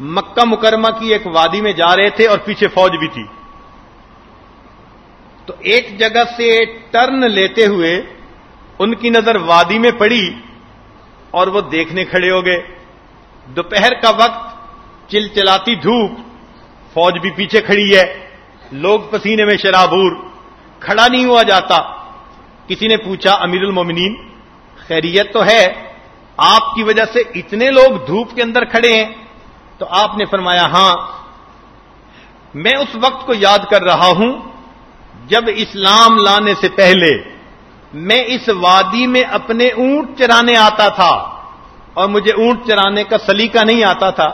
مکہ مکرمہ کی ایک وادی میں جا رہے تھے اور پیچھے فوج بھی تھی۔ تو ایک جگہ سے ٹرن لیتے ہوئے ان کی نظر وادی میں پڑی اور وہ دیکھنے کھڑے ہو گئے۔ دوپہر کا وقت چل چلاتی دھوپ، فوج بھی پیچھے کھڑی ہے۔ لوگ پسینے میں شرابور، کھڑا نہیں ہوا جاتا۔ کسی نے پوچھا امیر المومنین خیریت تو ہے؟ آپ کی وجہ سے اتنے لوگ دھوپ کے اندر کھڑے ہیں تو آپ نے فرمایا ہاں میں اس وقت کو یاد کر رہا ہوں جب اسلام لانے سے پہلے میں اس وادی میں اپنے اونٹ چرانے آتا تھا اور مجھے اونٹ چرانے کا سلیقہ نہیں آتا تھا۔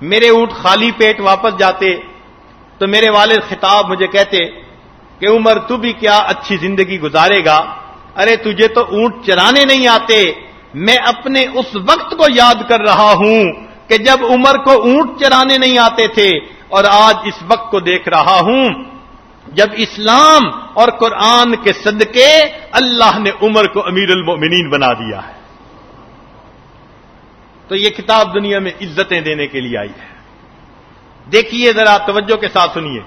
میرے اونٹ خالی پیٹ واپس جاتے تو میرے والد خطاب مجھے کہتے کہ عمر تو بھی کیا اچھی زندگی گزارے گا؟ ارے، تجھے تو اونٹ چرانے نہیں آتے۔ میں اپنے اس وقت کو یاد کر رہا ہوں کہ جب عمر کو اونٹ چرانے نہیں آتے تھے اور آج اس وقت کو دیکھ رہا ہوں، جب اسلام اور قرآن کے صدقے اللہ نے عمر کو امیر المؤمنین بنا دیا ہے۔ تو یہ کتاب دنیا میں عزتیں دینے کے لیے آئی ہے۔ دیکھیے ذرا توجہ کے ساتھ سنیے۔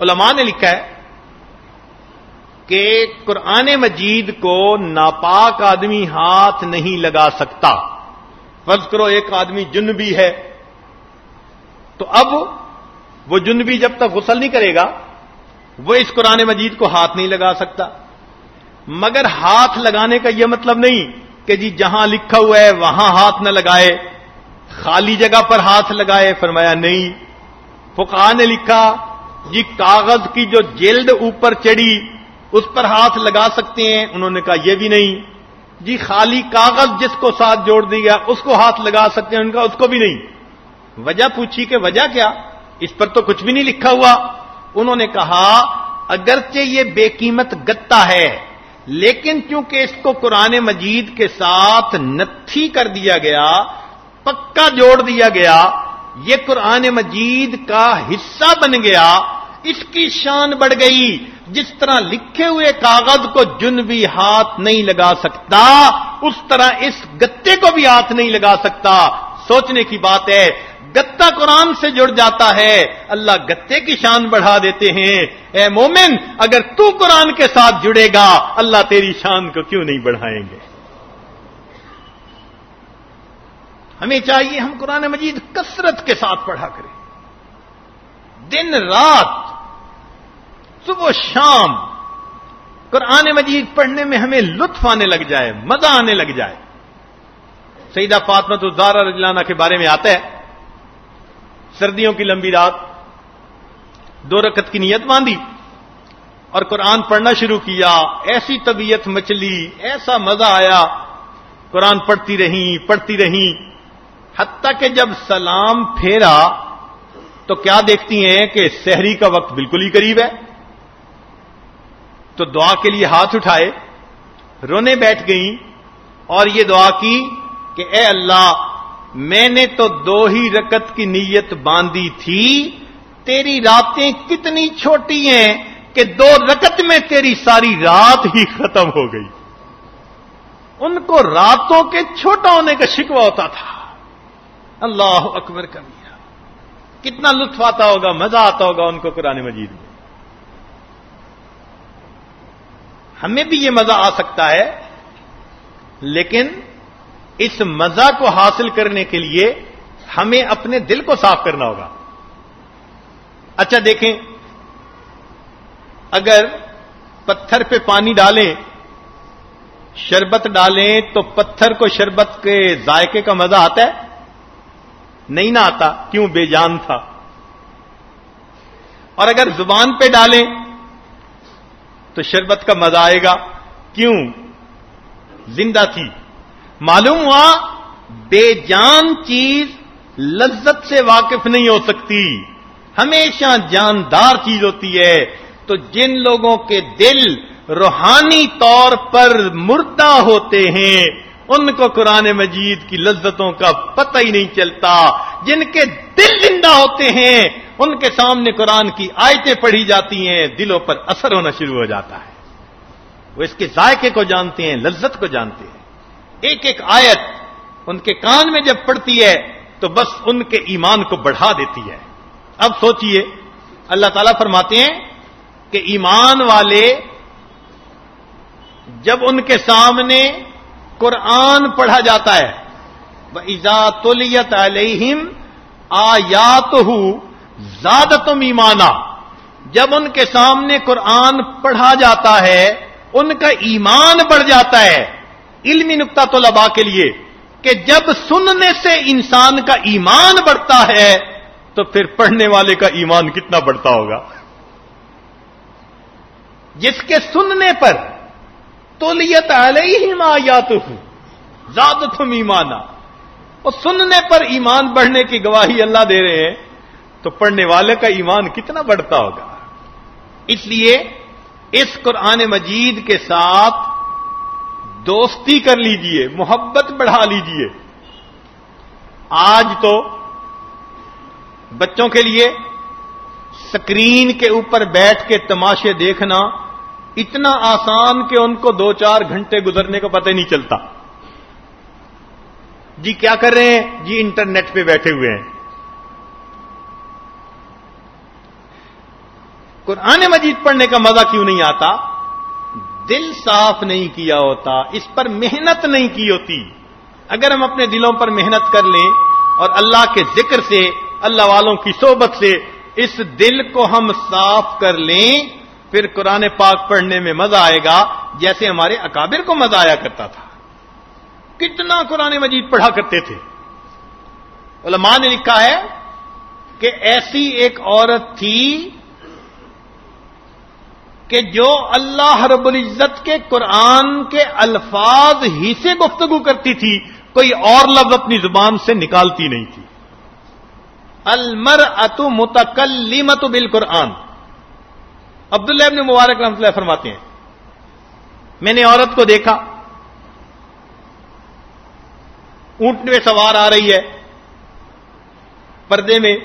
علماء نے لکھا ہے کہ قرآن مجید کو ناپاک آدمی ہاتھ نہیں لگا سکتا۔ فرض کرو ایک آدمی جن بھی ہے۔ تو اب وہ جنبی جب تک غسل نہیں کرے گا، وہ اس قرآن مجید کو ہاتھ نہیں لگا سکتا۔ مگر ہاتھ لگانے کا یہ مطلب نہیں کہ جی جہاں لکھا ہوا ہے وہاں ہاتھ نہ لگائے، خالی جگہ پر ہاتھ لگائے، فرمایا نہیں۔ فقہ نے لکھا جی کاغذ کی جو جلد اوپر چڑھی اس پر ہاتھ لگا سکتے ہیں؟ انہوں نے کہا، یہ بھی نہیں۔ جی خالی کاغذ جس کو ساتھ جوڑ دیا اس کو ہاتھ لگا سکتے ہیں؟ ان کا اس کو بھی نہیں۔ وجہ پوچھی کہ وجہ کیا؟ اس پر تو کچھ بھی نہیں لکھا ہوا۔ انہوں نے کہا، اگرچہ یہ بے قیمت گتا ہے، لیکن چونکہ اس کو قرآن مجید کے ساتھ نتھی کر دیا گیا، پکا جوڑ دیا گیا، یہ قرآن مجید کا حصہ بن گیا۔ اس کی شان بڑھ گئی۔ جس طرح لکھے ہوئے کاغذ کو جن بھی ہاتھ نہیں لگا سکتا، اس طرح اس گتے کو بھی ہاتھ نہیں لگا سکتا۔ سوچنے کی بات ہے گتا قرآن سے جڑ جاتا ہے۔ اللہ گتے کی شان بڑھا دیتے ہیں۔ اے مومن، اگر تو قرآن کے ساتھ جڑے گا، اللہ تیری شان کو کیوں نہیں بڑھائیں گے؟ ہمیں چاہیے ہم قرآن مجید کثرت کے ساتھ پڑھا کریں۔ دن رات صبح شام قرآن مجید پڑھنے میں ہمیں لطف آنے لگ جائے، مزہ آنے لگ جائے۔ سیدہ فاطمہ تو زارا رجلانہ کے بارے میں آتا ہے۔ سردیوں کی لمبی رات، دو رکت کی نیت باندھی اور قرآن پڑھنا شروع کیا، ایسی طبیعت مچلی، ایسا مزہ آیا۔ قرآن پڑھتی رہی پڑھتی رہی۔ حتیٰ کہ جب سلام پھیرا تو کیا دیکھتی ہیں کہ سحری کا وقت بالکل ہی قریب ہے۔ تو دعا کے لیے ہاتھ اٹھائے، رونے بیٹھ گئیں اور یہ دعا کی کہ اے اللہ، میں نے تو دو ہی رکت کی نیت باندھی تھی، تیری راتیں کتنی چھوٹی ہیں کہ دو رکت میں تیری ساری رات ہی ختم ہو گئی۔ ان کو راتوں کے چھوٹا ہونے کا شکوا ہوتا تھا۔ اللہ اکبر کا میرا۔ کتنا لطف آتا ہوگا، مزہ آتا ہوگا ان کو قرآن مجید میں۔ ہمیں بھی یہ مزہ آ سکتا ہے، لیکن اس مزہ کو حاصل کرنے کے لیے ہمیں اپنے دل کو صاف کرنا ہوگا۔ اچھا دیکھیں، اگر پتھر پہ پانی ڈالیں، شربت ڈالیں تو پتھر کو شربت کے ذائقے کا مزہ آتا ہے؟ نہیں نہ آتا، کیوں؟ بے جان تھا۔ اور اگر زبان پہ ڈالیں تو شربت کا مزہ آئے گا۔ کیوں؟ زندہ تھی۔ معلوم ہوا بے جان چیز لذت سے واقف نہیں ہو سکتی۔ ہمیشہ جاندار چیز ہوتی ہے۔ تو جن لوگوں کے دل روحانی طور پر مردہ ہوتے ہیں، ان کو قرآن مجید کی لذتوں کا پتہ ہی نہیں چلتا۔ جن کے دل زندہ ہوتے ہیں ان کے سامنے قرآن کی آیتیں پڑھی جاتی ہیں، دلوں پر اثر ہونا شروع ہو جاتا ہے۔ وہ اس کے ذائقے کو جانتے ہیں، لذت کو جانتے ہیں۔ ایک ایک آیت ان کے کان میں جب پڑتی ہے، تو بس ان کے ایمان کو بڑھا دیتی ہے۔ اب سوچئے، اللہ تعالیٰ فرماتے ہیں کہ ایمان والے جب ان کے سامنے قرآن پڑھا جاتا ہے ایزا تولیت علیہم آیات ہو زیادہ تم ایمانا۔ جب ان کے سامنے قرآن پڑھا جاتا ہے، ان کا ایمان بڑھ جاتا ہے۔ علمی نقطہ طلباء کے لیے کہ جب سننے سے انسان کا ایمان بڑھتا ہے، تو پھر پڑھنے والے کا ایمان کتنا بڑھتا ہوگا۔ جس کے سننے پر تولیت علیہم آیات زیادہ تم ایمانا۔ اور سننے پر ایمان بڑھنے کی گواہی اللہ دے رہے ہیں۔ تو پڑھنے والے کا ایمان کتنا بڑھتا ہوگا؟ اس لیے اس قرآن مجید کے ساتھ دوستی کر لیجیے، محبت بڑھا لیجیے۔ آج تو بچوں کے لیے سکرین کے اوپر بیٹھ کے تماشے دیکھنا اتنا آسان کہ ان کو دو چار گھنٹے گزرنے کا پتہ نہیں چلتا۔ جی کیا کر رہے ہیں؟ جی انٹرنیٹ پہ بیٹھے ہوئے ہیں۔ قرآن مجید پڑھنے کا مزہ کیوں نہیں آتا؟ دل صاف نہیں کیا ہوتا، اس پر محنت نہیں کی ہوتی۔ اگر ہم اپنے دلوں پر محنت کر لیں اور اللہ کے ذکر سے، اللہ والوں کی صحبت سے اس دل کو ہم صاف کر لیں، پھر قرآن پاک پڑھنے میں مزہ آئے گا، جیسے ہمارے اکابر کو مزہ آیا کرتا تھا۔ کتنا قرآن مجید پڑھا کرتے تھے۔ علماء نے لکھا ہے کہ ایسی ایک عورت تھی کہ جو اللہ رب العزت کے قرآن کے الفاظ ہی سے گفتگو کرتی تھی، کوئی اور لفظ اپنی زبان سے نکالتی نہیں تھی۔ المر اتو متکلیمت بال قرآن عبداللہ ابن مبارک رحمۃ اللہ فرماتے ہیں۔ میں نے عورت کو دیکھا۔ اونٹ میں سوار آ رہی ہے۔ پردے میں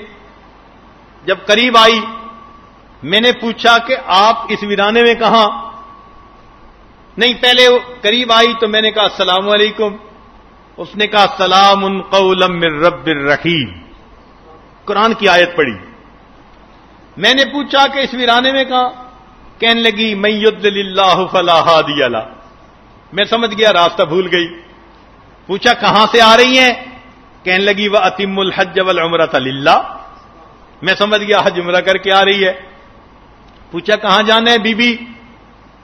جب قریب آئی میں نے پوچھا کہ آپ اس ویرانے میں کہاں؟ نہیں، پہلے قریب آئی تو میں نے کہا السلام علیکم۔ اس نے کہا سلام ان قولم رب الرحیم۔ قرآن کی آیت پڑھی۔ میں نے پوچھا کہ اس ویرانے میں کہا کہنے لگی میں اللہ فلاح اللہ میں سمجھ گیا، راستہ بھول گئی۔ پوچھا، کہاں سے آ رہی ہیں؟ کہنے لگی وہ اتم الحج والعمرۃ للہ۔ میں سمجھ گیا، حج عمرہ کر کے آ رہی ہے۔ پوچھا کہاں جانا ہے بی بی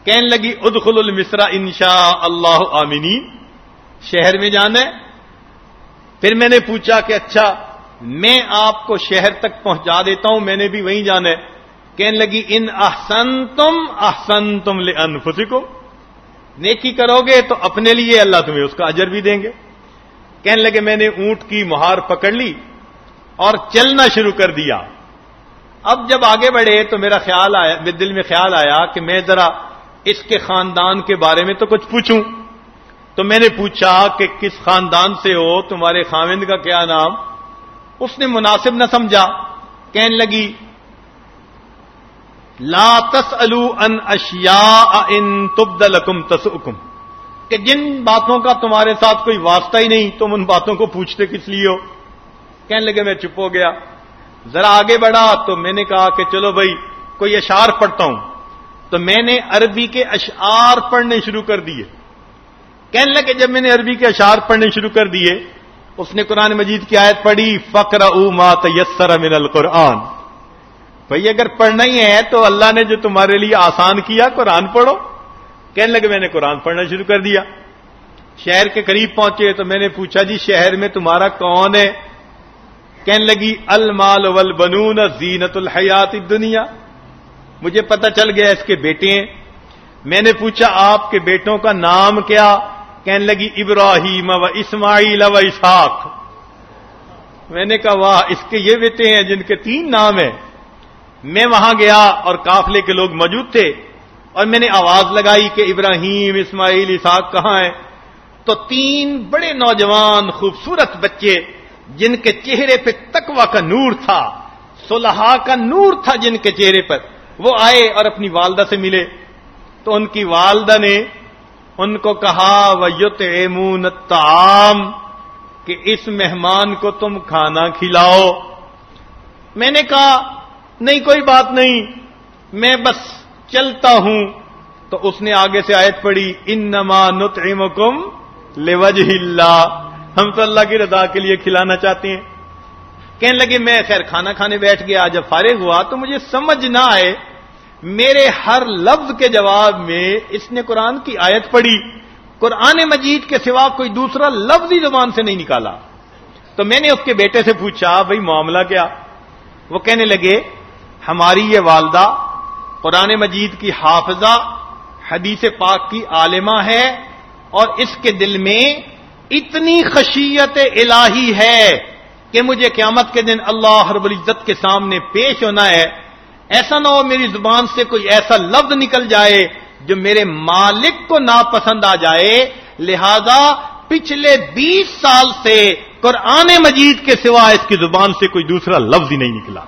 کہنے لگی ادخل المصرا انشاء اللہ آمینی شہر میں جانا ہے۔ پھر میں نے پوچھا کہ اچھا میں آپ کو شہر تک پہنچا دیتا ہوں، میں نے بھی وہیں جانا ہے۔ کہنے لگی، ان احسن تم احسن تم لے نیکی کرو گے تو اپنے لیے اللہ تمہیں اس کا اجر بھی دیں گے۔ کہنے لگے، میں نے اونٹ کی مہار پکڑ لی اور چلنا شروع کر دیا۔ اب جب آگے بڑھے تو میرا خیال آیا، میرے دل میں خیال آیا کہ میں ذرا اس کے خاندان کے بارے میں تو کچھ پوچھوں۔ تو میں نے پوچھا کہ کس خاندان سے ہو، تمہارے خامند کا کیا نام؟ اس نے مناسب نہ سمجھا، کہنے لگی، لا تس ان اشیا ان تبد لکم تسکم کہ جن باتوں کا تمہارے ساتھ کوئی واسطہ ہی نہیں، تم ان باتوں کو پوچھتے کس لیے ہو؟ کہنے لگے، میں چپ ہو گیا۔ ذرا آگے بڑھا تو میں نے کہا کہ چلو بھائی، کوئی اشعار پڑھتا ہوں۔ تو میں نے عربی کے اشعار پڑھنے شروع کر دیے۔ کہنے لگے جب میں نے عربی کے اشعار پڑھنے شروع کر دیے، اس نے قرآن مجید کی آیت پڑھی فقر او ما تیسر من القرآن۔ بھائی، اگر پڑھنا ہی ہے تو اللہ نے جو تمہارے لیے آسان کیا، قرآن پڑھو۔ کہنے لگے میں نے قرآن پڑھنا شروع کر دیا۔ شہر کے قریب پہنچے تو میں نے پوچھا جی شہر میں تمہارا کون ہے؟ کہنے لگی، المال ول بنون زینت الحیات دنیا مجھے پتا چل گیا اس کے بیٹے ہیں. میں نے پوچھا، آپ کے بیٹوں کا نام کیا؟ کہنے لگی، ابراہیم و اسماعیل و اسحاق. میں نے کہا، واہ، اس کے یہ بیٹے ہیں جن کے تین نام ہیں. میں وہاں گیا اور کافلے کے لوگ موجود تھے اور میں نے آواز لگائی کہ ابراہیم، اسماعیل، اسحاق کہاں ہیں؟ تو تین بڑے نوجوان، خوبصورت بچے جن کے چہرے پہ تکوا کا نور تھا سلحا کا نور تھا جن کے چہرے پر، وہ آئے اور اپنی والدہ سے ملے۔ تو ان کی والدہ نے ان کو کہا وہ یوت ایمون کہ اس مہمان کو تم کھانا کھلاؤ۔ میں نے کہا، نہیں، کوئی بات نہیں، میں بس چلتا ہوں۔ تو اس نے آگے سے آیت پڑی ان نما نت اللہ ہم تو اللہ کی رضا کے لیے کھلانا چاہتے ہیں۔ کہنے لگے، میں خیر کھانا کھانے بیٹھ گیا، جب فارغ ہوا تو مجھے سمجھ نہ آئے۔ میرے ہر لفظ کے جواب میں اس نے قرآن کی آیت پڑھی۔ قرآن مجید کے سوا کوئی دوسرا لفظ ہی زبان سے نہیں نکالا۔ تو میں نے اس کے بیٹے سے پوچھا، بھائی، معاملہ کیا؟ وہ کہنے لگے، ہماری یہ والدہ قرآن مجید کی حافظہ، حدیث پاک کی عالمہ ہے اور اس کے دل میں اتنی خشیت الہی ہے کہ مجھے قیامت کے دن اللہ رب العزت کے سامنے پیش ہونا ہے۔ ایسا نہ ہو میری زبان سے کوئی ایسا لفظ نکل جائے جو میرے مالک کو ناپسند آ جائے۔ لہذا پچھلے بیس سال سے قرآن مجید کے سوا اس کی زبان سے کوئی دوسرا لفظ ہی نہیں نکلا۔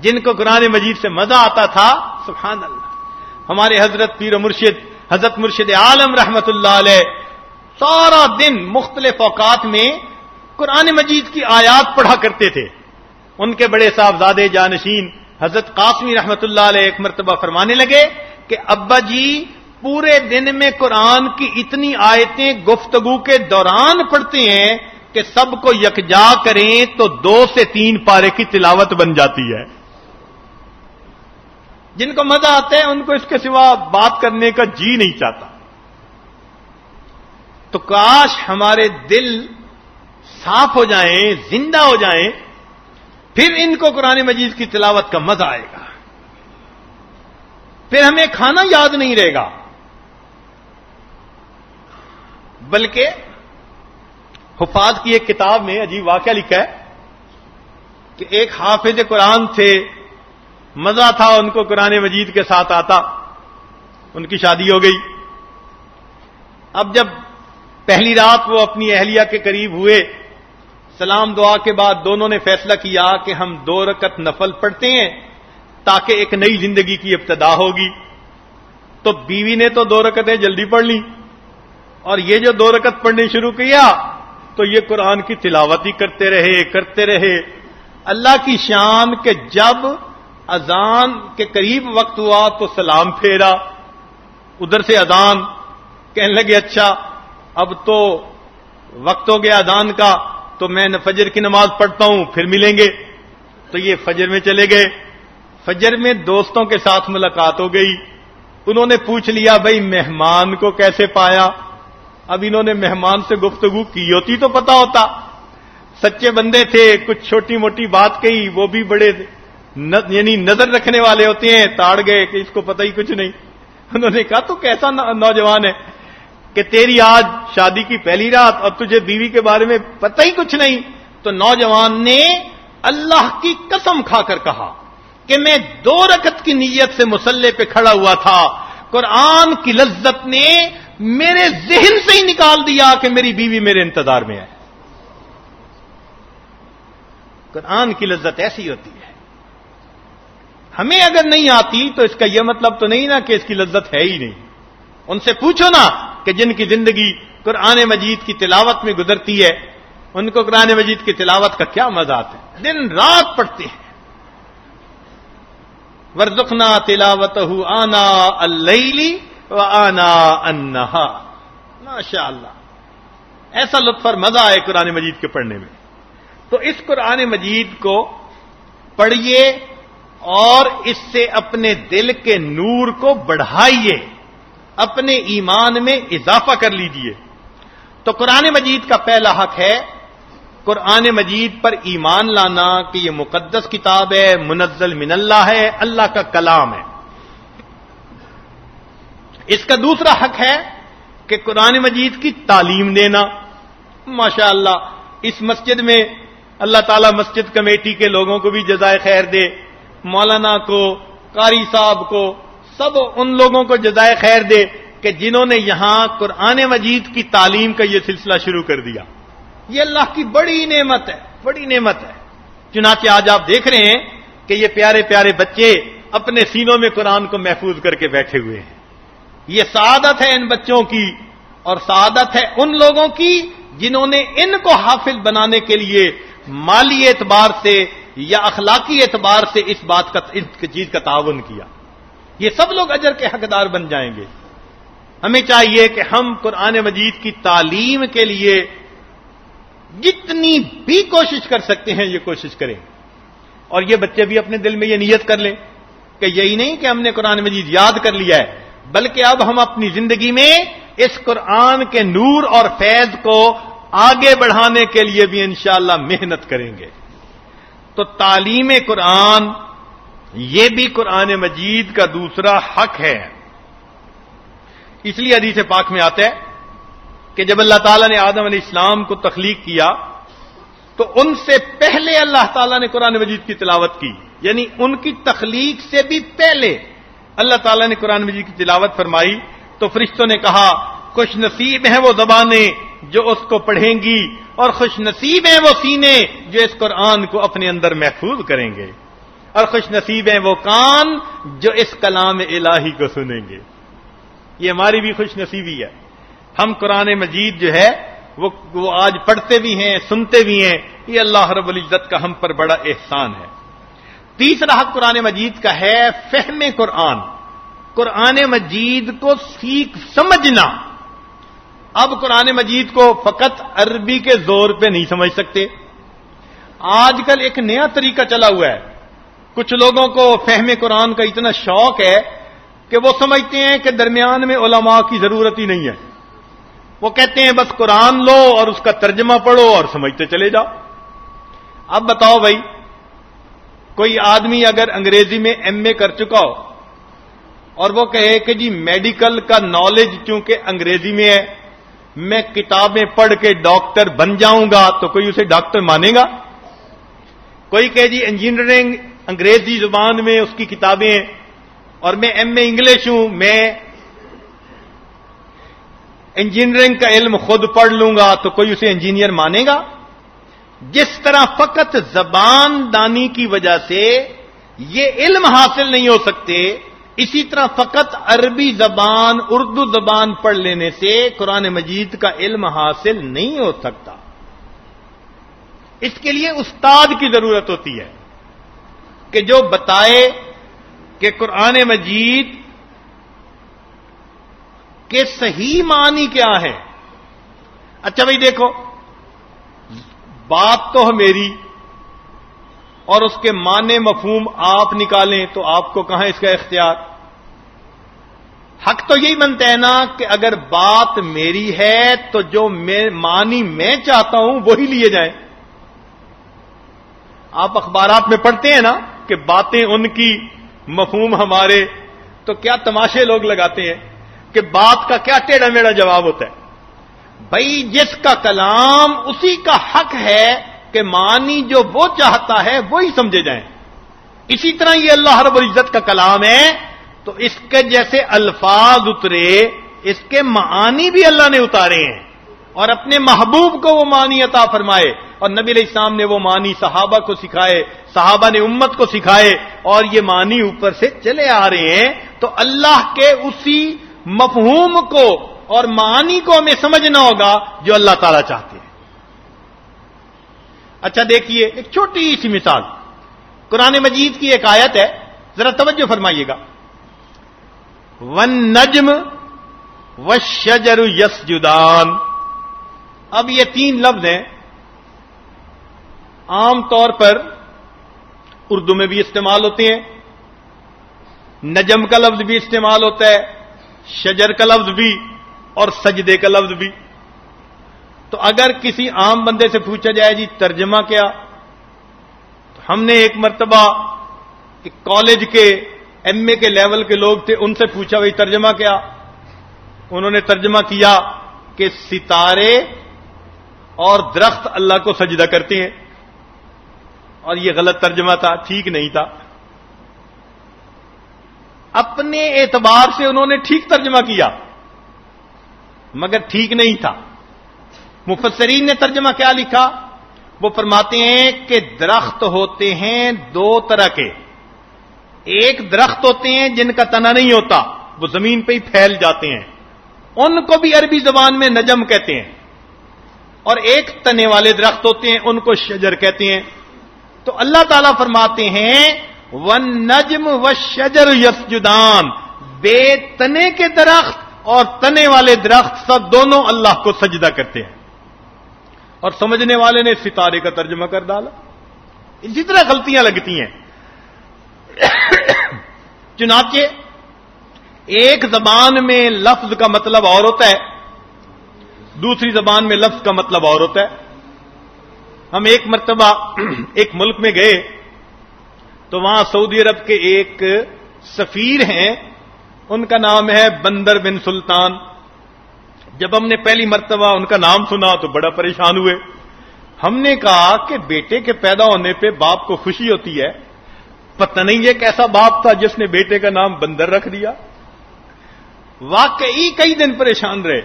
جن کو قرآن مجید سے مزہ آتا تھا، سبحان اللہ، ہمارے حضرت پیر مرشد حضرت مرشد عالم رحمت اللہ علیہ سارا دن مختلف اوقات میں قرآن مجید کی آیات پڑھا کرتے تھے۔ ان کے بڑے صاحبزادے جانشین حضرت قاسمی رحمت اللہ علیہ ایک مرتبہ فرمانے لگے کہ ابا جی پورے دن میں قرآن کی اتنی آیتیں گفتگو کے دوران پڑھتے ہیں کہ سب کو یکجا کریں تو دو سے تین پارے کی تلاوت بن جاتی ہے۔ جن کو مزہ آتا ہے، ان کو اس کے سوا بات کرنے کا جی نہیں چاہتا۔ تو کاش ہمارے دل صاف ہو جائیں، زندہ ہو جائیں، پھر ان کو قرآن مجید کی تلاوت کا مزہ آئے گا۔ پھر ہمیں کھانا یاد نہیں رہے گا۔ بلکہ حفاظ کی ایک کتاب میں عجیب واقعہ لکھا ہے کہ ایک حافظ قرآن تھے۔ مزہ تھا ان کو قرآن مجید کے ساتھ آتا ان کی شادی ہو گئی اب جب پہلی رات وہ اپنی اہلیہ کے قریب ہوئے سلام دعا کے بعد دونوں نے فیصلہ کیا کہ ہم دو رکت نفل پڑھتے ہیں تاکہ ایک نئی زندگی کی ابتدا ہوگی تو بیوی نے تو دو رکتیں جلدی پڑھ لی اور یہ جو دو رکت پڑھنے شروع کیا تو یہ قرآن کی تلاوت ہی کرتے رہے کرتے رہے۔ اللہ کی شان کے جب اذان کے قریب وقت ہوا تو سلام پھیرا۔ ادھر سے اذان کہنے لگے اچھا اب تو وقت ہو گیا اذان کا، تو میں فجر کی نماز پڑھتا ہوں، پھر ملیں گے۔ تو یہ فجر میں چلے گئے۔ فجر میں دوستوں کے ساتھ ملاقات ہو گئی۔ انہوں نے پوچھ لیا، بھائی، مہمان کو کیسے پایا؟ اب انہوں نے مہمان سے گفتگو کی، ہوتی تو پتا ہوتا۔ سچے بندے تھے، کچھ چھوٹی موٹی بات کہی، وہ بھی بڑے یعنی نظر رکھنے والے ہوتے ہیں، تاڑ گئے کہ اس کو پتہ ہی کچھ نہیں۔ انہوں نے کہا، تو کیسا نوجوان ہے کہ تیری آج شادی کی پہلی رات اور تجھے بیوی کے بارے میں پتہ ہی کچھ نہیں۔ تو نوجوان نے اللہ کی قسم کھا کر کہا کہ میں دو رکت کی نیت سے مسلح پہ کھڑا ہوا تھا۔ قرآن کی لذت نے میرے ذہن سے ہی نکال دیا کہ میری بیوی میرے انتظار میں ہے۔ قرآن کی لذت ایسی ہوتی ہے ہمیں اگر نہیں آتی تو اس کا یہ مطلب تو نہیں نا کہ اس کی لذت ہے ہی نہیں۔ ان سے پوچھو نا کہ جن کی زندگی قرآن مجید کی تلاوت میں گزرتی ہے، ان کو قرآن مجید کی تلاوت کا کیا مزہ آتا ہے؟ دن رات پڑھتے ہیں۔ ورزخنا تلاوت آنا اللی و آنا انہا ماشاء اللہ ایسا لطف اور مزہ آئے قرآن مجید کے پڑھنے میں۔ تو اس قرآن مجید کو پڑھیے اور اس سے اپنے دل کے نور کو بڑھائیے، اپنے ایمان میں اضافہ کر لیجیے۔ تو قرآن مجید کا پہلا حق ہے، قرآن مجید پر ایمان لانا کہ یہ مقدس کتاب ہے، منزل من اللہ ہے، اللہ کا کلام ہے۔ اس کا دوسرا حق ہے کہ قرآن مجید کی تعلیم دینا۔ ماشاء اللہ اس مسجد میں اللہ تعالی مسجد کمیٹی کے لوگوں کو بھی جزائے خیر دے۔ مولانا کو، قاری صاحب کو، سب ان لوگوں کو جزائے خیر دے کہ جنہوں نے یہاں قرآن مجید کی تعلیم کا یہ سلسلہ شروع کر دیا۔ یہ اللہ کی بڑی نعمت ہے، بڑی نعمت ہے۔ چنانچہ آج آپ دیکھ رہے ہیں کہ یہ پیارے پیارے بچے اپنے سینوں میں قرآن کو محفوظ کر کے بیٹھے ہوئے ہیں۔ یہ سعادت ہے ان بچوں کی اور سعادت ہے ان لوگوں کی جنہوں نے ان کو حافظ بنانے کے لیے مالی اعتبار سے یا اخلاقی اعتبار سے اس بات کا اس چیز کا تعاون کیا۔ یہ سب لوگ اجر کے حقدار بن جائیں گے۔ ہمیں چاہیے کہ ہم قرآن مجید کی تعلیم کے لیے جتنی بھی کوشش کر سکتے ہیں، یہ کوشش کریں۔ اور یہ بچے بھی اپنے دل میں یہ نیت کر لیں کہ یہی نہیں کہ ہم نے قرآن مجید یاد کر لیا ہے، بلکہ اب ہم اپنی زندگی میں اس قرآن کے نور اور فیض کو آگے بڑھانے کے لیے بھی انشاءاللہ محنت کریں گے۔ تو تعلیم قرآن یہ بھی قرآن مجید کا دوسرا حق ہے۔ اس لیے حدیث پاک میں آتا ہے کہ جب اللہ تعالیٰ نے آدم علیہ السلام کو تخلیق کیا، تو ان سے پہلے اللہ تعالیٰ نے قرآن مجید کی تلاوت کی۔ یعنی ان کی تخلیق سے بھی پہلے اللہ تعالیٰ نے قرآن مجید کی تلاوت فرمائی۔ تو فرشتوں نے کہا خوش نصیب ہیں وہ زبانیں جو اس کو پڑھیں گی۔ اور خوش نصیب ہیں وہ سینے جو اس قرآن کو اپنے اندر محفوظ کریں گے۔ اور خوش نصیب ہیں وہ کان جو اس کلام الہی کو سنیں گے۔ یہ ہماری بھی خوش نصیبی ہے۔ ہم قرآن مجید جو ہے، وہ وہ آج پڑھتے بھی ہیں، سنتے بھی ہیں۔ یہ اللہ رب العزت کا ہم پر بڑا احسان ہے۔ تیسرا حق قرآن مجید کا ہے فہم قرآن۔ قرآن مجید کو سیکھ سمجھنا۔ اب قرآن مجید کو فقط عربی کے زور پہ نہیں سمجھ سکتے۔ آج کل ایک نیا طریقہ چلا ہوا ہے۔ کچھ لوگوں کو فہم قرآن کا اتنا شوق ہے کہ وہ سمجھتے ہیں کہ درمیان میں علماء کی ضرورت ہی نہیں ہے۔ وہ کہتے ہیں بس قرآن لو اور اس کا ترجمہ پڑھو اور سمجھتے چلے جاؤ۔ اب بتاؤ بھائی، کوئی آدمی اگر انگریزی میں ایم اے کر چکا ہو اور وہ کہے کہ جی میڈیکل کا نالج چونکہ انگریزی میں ہے میں کتابیں پڑھ کے ڈاکٹر بن جاؤں گا تو کوئی اسے ڈاکٹر مانے گا؟ کوئی کہ جی انجینئرنگ انگریزی زبان میں اس کی کتابیں اور میں ایم اے انگلش ہوں، میں انجینئرنگ کا علم خود پڑھ لوں گا تو کوئی اسے انجینئر مانے گا؟ جس طرح فقط زبان دانی کی وجہ سے یہ علم حاصل نہیں ہو سکتے اسی طرح فقط عربی زبان، اردو زبان پڑھ لینے سے قرآن مجید کا علم حاصل نہیں ہو سکتا۔ اس کے لیے استاد کی ضرورت ہوتی ہے کہ جو بتائے کہ قرآن مجید کے صحیح معنی کیا ہے۔ اچھا بھائی دیکھو، بات تو ہے میری اور اس کے معنی مفہوم آپ نکالیں تو آپ کو کہاں اس کا اختیار؟ حق تو یہی بنتا ہے نا کہ اگر بات میری ہے تو جو میں مانی میں چاہتا ہوں وہی لیے جائیں۔ آپ اخبارات میں پڑھتے ہیں نا کہ باتیں ان کی مفہوم ہمارے، تو کیا تماشے لوگ لگاتے ہیں کہ بات کا کیا ٹیڑھا میڑا جواب ہوتا ہے؟ بھائی جس کا کلام اسی کا حق ہے کہ مانی جو وہ چاہتا ہے وہی سمجھے جائیں۔ اسی طرح یہ اللہ رب العزت کا کلام ہے تو اس کے جیسے الفاظ اترے، اس کے معانی بھی اللہ نے اتارے ہیں۔ اور اپنے محبوب کو وہ معنی عطا فرمائے۔ اور نبی علیہ السلام نے وہ معنی صحابہ کو سکھائے، صحابہ نے امت کو سکھائے۔ اور یہ معنی اوپر سے چلے آ رہے ہیں۔ تو اللہ کے اسی مفہوم کو اور معنی کو ہمیں سمجھنا ہوگا جو اللہ تعالی چاہتے ہیں۔ اچھا دیکھیے، ایک چھوٹی سی مثال۔ قرآن مجید کی ایک آیت ہے۔ ذرا توجہ فرمائیے گا۔ ون نجم و شجر یس جدان اب یہ تین لفظ ہیں۔ عام طور پر اردو میں بھی استعمال ہوتے ہیں۔ نجم کا لفظ بھی استعمال ہوتا ہے، شجر کا لفظ بھی اور سجدے کا لفظ بھی۔ تو اگر کسی عام بندے سے پوچھا جائے جی ترجمہ کیا؟ تو ہم نے ایک مرتبہ ایک کالج کے ایم اے کے لیول کے لوگ تھے، ان سے پوچھا، بھائی، ترجمہ کیا؟ انہوں نے ترجمہ کیا کہ ستارے اور درخت اللہ کو سجدہ کرتے ہیں۔ اور یہ غلط ترجمہ تھا، ٹھیک نہیں تھا۔ اپنے اعتبار سے انہوں نے ٹھیک ترجمہ کیا، مگر ٹھیک نہیں تھا۔ مفسرین نے ترجمہ کیا لکھا؟ وہ فرماتے ہیں کہ درخت ہوتے ہیں دو طرح کے۔ ایک درخت ہوتے ہیں جن کا تنا نہیں ہوتا، وہ زمین پہ ہی پھیل جاتے ہیں۔ ان کو بھی عربی زبان میں نجم کہتے ہیں۔ اور ایک تنے والے درخت ہوتے ہیں، ان کو شجر کہتے ہیں۔ تو اللہ تعالیٰ فرماتے ہیں ون نجم و شجر یسجدان بے تنے کے درخت اور تنے والے درخت سب دونوں اللہ کو سجدہ کرتے ہیں۔ اور سمجھنے والے نے ستارے کا ترجمہ کر ڈالا۔ اسی طرح غلطیاں لگتی ہیں۔ چنانچہ ایک زبان میں لفظ کا مطلب اور ہوتا ہے، دوسری زبان میں لفظ کا مطلب اور ہوتا ہے۔ ہم ایک مرتبہ ایک ملک میں گئے، تو وہاں سعودی عرب کے ایک سفیر ہیں، ان کا نام ہے بندر بن سلطان۔ جب ہم نے پہلی مرتبہ ان کا نام سنا تو بڑا پریشان ہوئے۔ ہم نے کہا کہ بیٹے کے پیدا ہونے پہ باپ کو خوشی ہوتی ہے پتہ نہیں یہ کیسا باپ تھا جس نے بیٹے کا نام بندر رکھ دیا۔ واقعی کئی دن پریشان رہے۔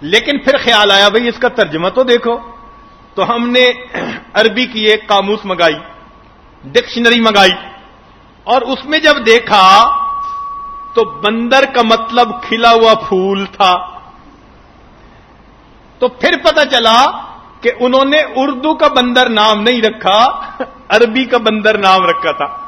لیکن پھر خیال آیا، بھائی اس کا ترجمہ تو دیکھو۔ تو ہم نے عربی کی ایک قاموس منگائی، ڈکشنری منگائی۔ اور اس میں جب دیکھا تو بندر کا مطلب کھلا ہوا پھول تھا۔ تو پھر پتا چلا کہ انہوں نے اردو کا بندر نام نہیں رکھا، عربی کا بندر نام رکھا تھا۔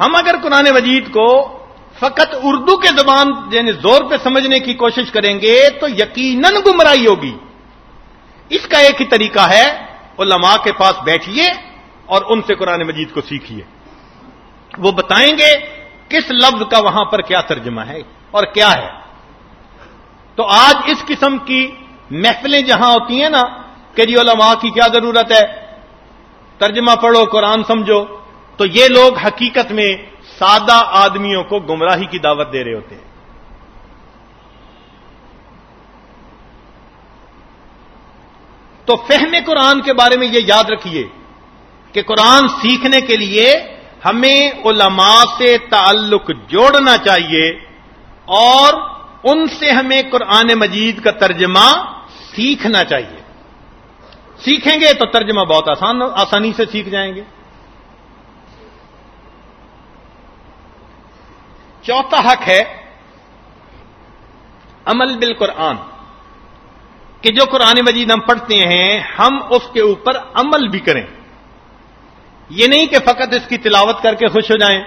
ہم اگر قرآن مجید کو فقط اردو کے زبان یعنی زور پہ سمجھنے کی کوشش کریں گے، تو یقیناً گمراہی ہوگی۔ اس کا ایک ہی طریقہ ہے، علماء کے پاس بیٹھیے اور ان سے قرآن مجید کو سیکھیے۔ وہ بتائیں گے کس لفظ کا وہاں پر کیا ترجمہ ہے اور کیا ہے۔ تو آج اس قسم کی محفلیں جہاں ہوتی ہیں نا، کہ جی علماء کی کیا ضرورت ہے؟ ترجمہ پڑھو، قرآن سمجھو۔ تو یہ لوگ حقیقت میں سادہ آدمیوں کو گمراہی کی دعوت دے رہے ہوتے ہیں۔ تو فہم قرآن کے بارے میں یہ یاد رکھیے کہ قرآن سیکھنے کے لیے ہمیں علماء سے تعلق جوڑنا چاہیے اور ان سے ہمیں قرآن مجید کا ترجمہ سیکھنا چاہیے۔ سیکھیں گے تو ترجمہ بہت آسان، آسانی سے سیکھ جائیں گے۔ چوتھا حق ہے عمل بالقرآن، کہ جو قرآن مجید ہم پڑھتے ہیں، ہم اس کے اوپر عمل بھی کریں۔ یہ نہیں کہ فقط اس کی تلاوت کر کے خوش ہو جائیں،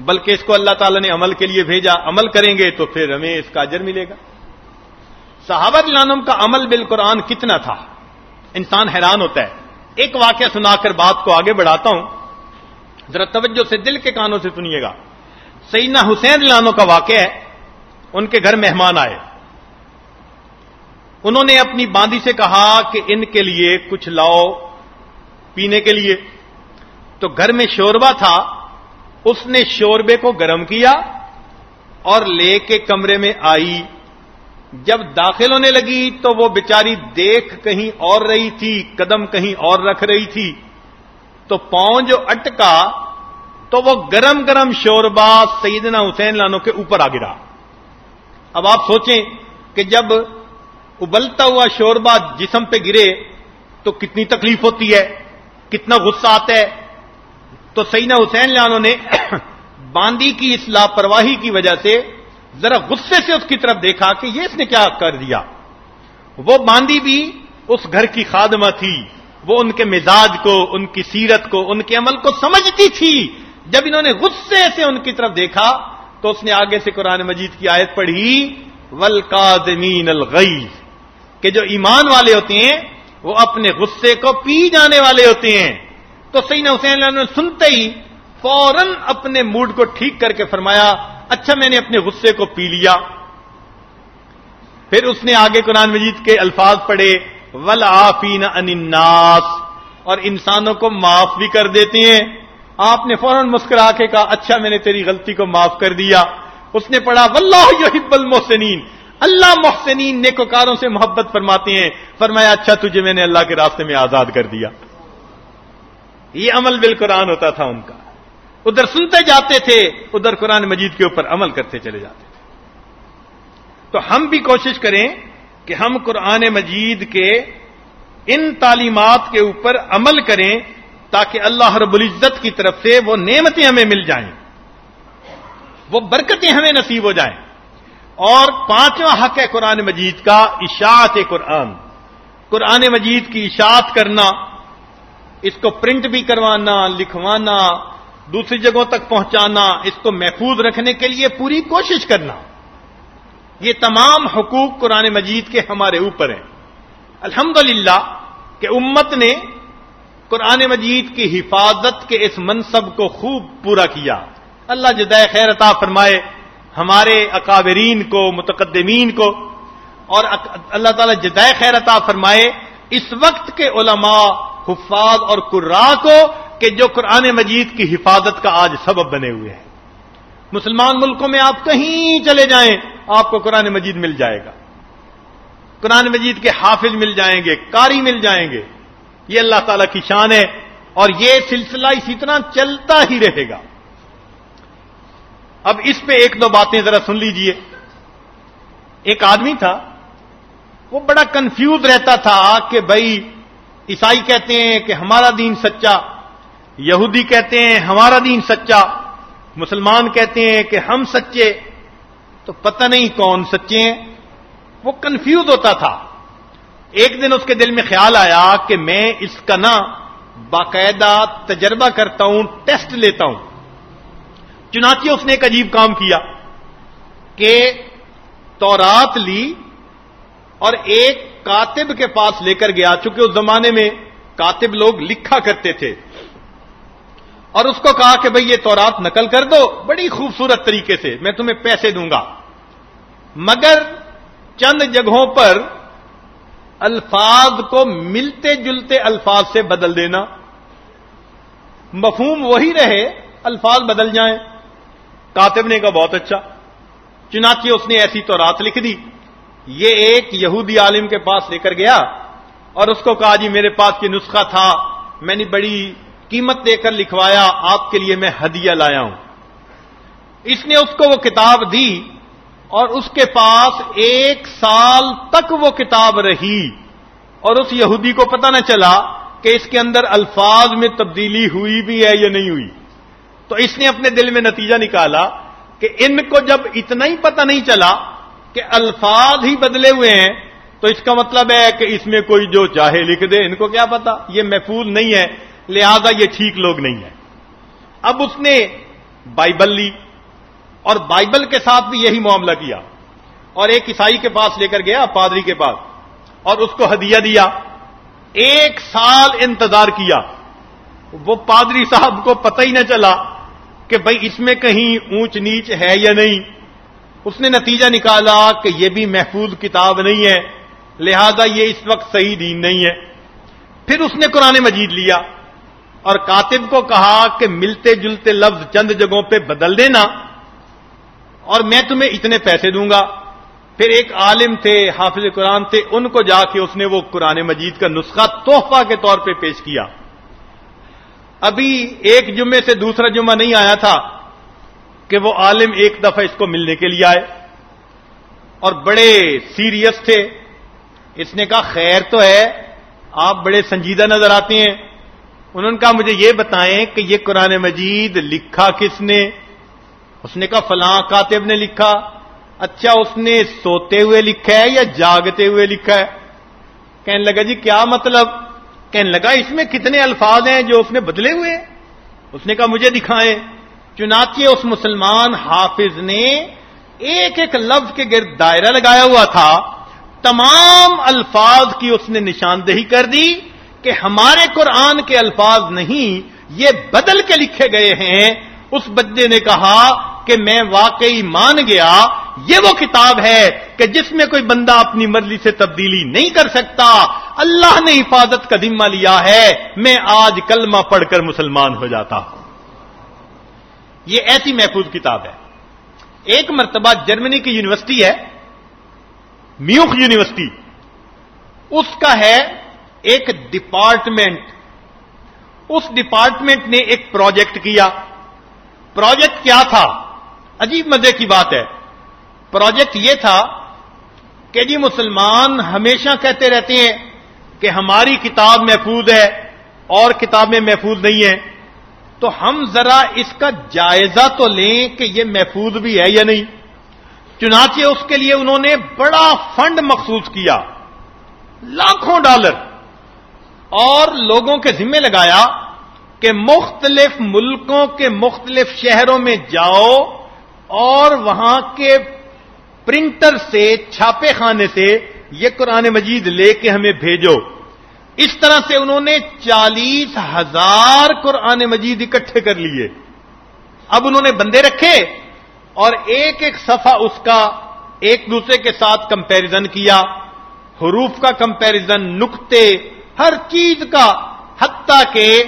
بلکہ اس کو اللہ تعالی نے عمل کے لیے بھیجا۔ عمل کریں گے تو پھر ہمیں اس کا اجر ملے گا۔ صحابت لانم کا عمل بالقرآن کتنا تھا؟ انسان حیران ہوتا ہے۔ ایک واقعہ سنا کر بات کو آگے بڑھاتا ہوں۔ ذرا توجہ سے دل کے کانوں سے سنیے گا۔ سیدنا حسین لانو کا واقعہ ہے، ان کے گھر مہمان آئے۔ انہوں نے اپنی باندی سے کہا کہ ان کے لیے کچھ لاؤ پینے کے لیے۔ تو گھر میں شوربا تھا، اس نے شوربے کو گرم کیا اور لے کے کمرے میں آئی۔ جب داخل ہونے لگی تو وہ بیچاری دیکھ کہیں اور رہی تھی، قدم کہیں اور رکھ رہی تھی۔ تو پاؤں جو اٹکا تو وہ گرم گرم شوربا سیدنا حسین لانو کے اوپر آ گرا۔ اب آپ سوچیں کہ جب ابلتا ہوا شوربا جسم پہ گرے تو کتنی تکلیف ہوتی ہے، کتنا غصہ آتا ہے۔ تو سیدنا حسین لانو نے *coughs* باندی کی اس لاپرواہی کی وجہ سے ذرا غصے سے اس کی طرف دیکھا کہ یہ اس نے کیا کر دیا۔ وہ باندی بھی اس گھر کی خادمہ تھی، وہ ان کے مزاج کو، ان کی سیرت کو، ان کے عمل کو سمجھتی تھی۔ جب انہوں نے غصے سے ان کی طرف دیکھا تو اس نے آگے سے قرآن مجید کی آیت پڑھی ولقادمین الغیز کہ جو ایمان والے ہوتے ہیں، وہ اپنے غصے کو پی جانے والے ہوتے ہیں۔ تو سعین حسین نے سنتے ہی فوراً اپنے موڈ کو ٹھیک کر کے فرمایا اچھا میں نے اپنے غصے کو پی لیا۔ پھر اس نے آگے قرآن مجید کے الفاظ پڑھے ول آفین اناس اور انسانوں کو معاف بھی کر دیتے ہیں۔ آپ نے فوراً مسکرا کے کہا اچھا میں نے تیری غلطی کو معاف کر دیا۔ اس نے پڑھا، واللہ یحب المحسنین۔ اللہ محسنین نیکوکاروں سے محبت فرماتے ہیں۔ فرمایا اچھا تجھے میں نے اللہ کے راستے میں آزاد کر دیا۔ یہ عمل بالقرآن ہوتا تھا ان کا۔ ادھر سنتے جاتے تھے، ادھر قرآن مجید کے اوپر عمل کرتے چلے جاتے تھے۔ تو ہم بھی کوشش کریں کہ ہم قرآن مجید کے ان تعلیمات کے اوپر عمل کریں۔ تاکہ اللہ رب العزت کی طرف سے وہ نعمتیں ہمیں مل جائیں۔ وہ برکتیں ہمیں نصیب ہو جائیں۔ اور پانچواں حق ہے قرآن مجید کا، اشاعت قرآن۔ قرآن مجید کی اشاعت کرنا، اس کو پرنٹ بھی کروانا، لکھوانا، دوسری جگہوں تک پہنچانا، اس کو محفوظ رکھنے کے لیے پوری کوشش کرنا۔ یہ تمام حقوق قرآن مجید کے ہمارے اوپر ہیں۔ الحمد کہ امت نے قرآن مجید کی حفاظت کے اس منصب کو خوب پورا کیا۔ اللہ جدائے خیر عطا فرمائے، ہمارے اکابرین کو، متقدمین کو، اور اللہ تعالی جدائے خیر عطا فرمائے، اس وقت کے علماء، حفاظ اور قرا کو کہ جو قرآن مجید کی حفاظت کا آج سبب بنے ہوئے ہیں۔ مسلمان ملکوں میں آپ کہیں چلے جائیں، آپ کو قرآن مجید مل جائے گا۔ قرآن مجید کے حافظ مل جائیں گے کاری مل جائیں گے۔ یہ اللہ تعالی کی شان ہے اور یہ سلسلہ اسی طرح چلتا ہی رہے گا۔ اب اس پہ ایک دو باتیں ذرا سن لیجیے۔ ایک آدمی تھا، وہ بڑا کنفیوز رہتا تھا کہ بھائی عیسائی کہتے ہیں کہ ہمارا دین سچا، یہودی کہتے ہیں ہمارا دین سچا، مسلمان کہتے ہیں کہ ہم سچے، تو پتہ نہیں کون سچے ہیں۔ وہ کنفیوز ہوتا تھا۔ ایک دن اس کے دل میں خیال آیا کہ میں اس کا نا باقاعدہ تجربہ کرتا ہوں، ٹیسٹ لیتا ہوں۔ چنانچہ اس نے ایک عجیب کام کیا کہ تورات لی اور ایک کاتب کے پاس لے کر گیا، چونکہ اس زمانے میں کاتب لوگ لکھا کرتے تھے۔ اور اس کو کہا کہ بھئی یہ تورات نقل کر دو، بڑی خوبصورت طریقے سے، میں تمہیں پیسے دوں گا۔ مگر چند جگہوں پر الفاظ کو ملتے جلتے الفاظ سے بدل دینا مفہوم وہی رہے الفاظ بدل جائیں کاتب نے کہا بہت اچھا چنانچہ اس نے ایسی تو رات لکھ دی یہ ایک یہودی عالم کے پاس لے کر گیا اور اس کو کہا جی میرے پاس یہ نسخہ تھا میں نے بڑی قیمت دے کر لکھوایا آپ کے لیے میں ہدیہ لایا ہوں اس نے اس کو وہ کتاب دی اور اس کے پاس ایک سال تک وہ کتاب رہی اور اس یہودی کو پتہ نہ چلا کہ اس کے اندر الفاظ میں تبدیلی ہوئی بھی ہے یا نہیں ہوئی۔ تو اس نے اپنے دل میں نتیجہ نکالا کہ ان کو جب اتنا ہی پتہ نہیں چلا کہ الفاظ ہی بدلے ہوئے ہیں، تو اس کا مطلب ہے کہ اس میں کوئی جو چاہے لکھ دے۔ ان کو کیا پتا یہ محفوظ نہیں ہے، لہذا یہ ٹھیک لوگ نہیں ہے اب اس نے بائبل لی۔ اور بائبل کے ساتھ بھی یہی معاملہ کیا۔ اور ایک عیسائی کے پاس لے کر گیا، پادری کے پاس، اور اس کو ہدیہ دیا۔ ایک سال انتظار کیا۔ وہ پادری صاحب کو پتہ ہی نہ چلا کہ بھائی اس میں کہیں اونچ نیچ ہے یا نہیں۔ اس نے نتیجہ نکالا کہ یہ بھی محفوظ کتاب نہیں ہے، لہذا یہ اس وقت صحیح دین نہیں ہے۔ پھر اس نے قرآن مجید لیا اور کاتب کو کہا کہ ملتے جلتے لفظ چند جگہوں پہ بدل دینا۔ اور میں تمہیں اتنے پیسے دوں گا۔ پھر ایک عالم تھے، حافظ قرآن تھے، ان کو جا کے اس نے وہ قرآن مجید کا نسخہ تحفہ کے طور پہ پیش کیا۔ ابھی ایک جمعے سے دوسرا جمعہ نہیں آیا تھا کہ وہ عالم ایک دفعہ اس کو ملنے کے لیے آئے۔ اور بڑے سیریس تھے۔ اس نے کہا، خیر تو ہے، آپ بڑے سنجیدہ نظر آتے ہیں۔ انہوں نے کہا، مجھے یہ بتائیں کہ یہ قرآن مجید لکھا کس نے؟ اس نے کہا، فلاں کاتب نے لکھا. اچھا اس نے سوتے ہوئے لکھا ہے یا جاگتے ہوئے لکھا ہے؟ کہنے لگا جی کیا مطلب؟ کہنے لگا، اس میں کتنے الفاظ ہیں جو اس نے بدلے ہوئے اس نے کہا، مجھے دکھائیں. چنانچہ اس مسلمان حافظ نے ایک ایک لفظ کے گرد دائرہ لگایا ہوا تھا۔ تمام الفاظ کی اس نے نشاندہی کر دی کہ ہمارے قرآن کے الفاظ نہیں، یہ بدل کے لکھے گئے ہیں۔ اس بچے نے کہا کہ میں واقعی مان گیا، یہ وہ کتاب ہے کہ جس میں کوئی بندہ اپنی مرضی سے تبدیلی نہیں کر سکتا۔ اللہ نے حفاظت کا ذمہ لیا ہے، میں آج کلمہ پڑھ کر مسلمان ہو جاتا ہوں۔ یہ ایسی محفوظ کتاب ہے۔ ایک مرتبہ جرمنی کی یونیورسٹی ہے میوخ یونیورسٹی۔ اس کا ہے ایک ڈپارٹمنٹ اس ڈپارٹمنٹ نے ایک پروجیکٹ کیا۔ پروجیکٹ کیا تھا؟ عجیب مزے کی بات ہے۔ پروجیکٹ یہ تھا کہ جی مسلمان ہمیشہ کہتے رہتے ہیں کہ ہماری کتاب محفوظ ہے اور کتابیں محفوظ نہیں ہیں تو ہم ذرا اس کا جائزہ تو لیں کہ یہ محفوظ بھی ہے یا نہیں۔ چنانچہ اس کے لیے انہوں نے بڑا فنڈ مخصوص کیا۔ لاکھوں ڈالر۔ اور لوگوں کے ذمے لگایا کہ مختلف ملکوں کے مختلف شہروں میں جاؤ اور وہاں کے پرنٹر سے، چھاپے خانے سے یہ قرآن مجید لے کے ہمیں بھیجو۔ اس طرح سے انہوں نے چالیس ہزار قرآن مجید اکٹھے کر لیے۔ اب انہوں نے بندے رکھے اور ایک ایک صفحہ اس کا ایک دوسرے کے ساتھ کمپیرزن کیا۔ حروف کا کمپیرزن نقطے، ہر چیز کا، حتیٰ کہ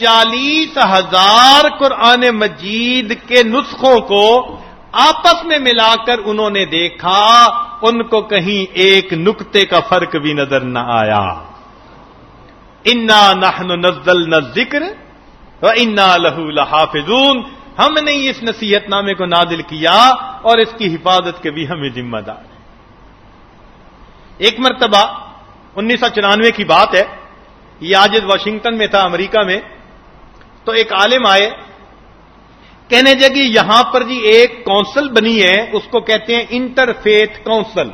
چالیس ہزار قرآن مجید کے نسخوں کو آپس میں ملا کر انہوں نے دیکھا، ان کو کہیں ایک نقطے کا فرق بھی نظر نہ آیا۔ انا نحن نزل نہ ذکر انا لہو لحافظون۔ ہم نے اس نصیحت نامے کو نادل کیا اور اس کی حفاظت کے بھی ہمیں ذمہ دار۔ ایک مرتبہ انیس سو چورانوے کی بات ہے، یہ آج واشنگٹن میں تھا، امریکہ میں۔ تو ایک عالم آئے، کہنے جگہ یہاں پر جی ایک کونسل بنی ہے، اس کو کہتے ہیں انٹرفیتھ کونسل۔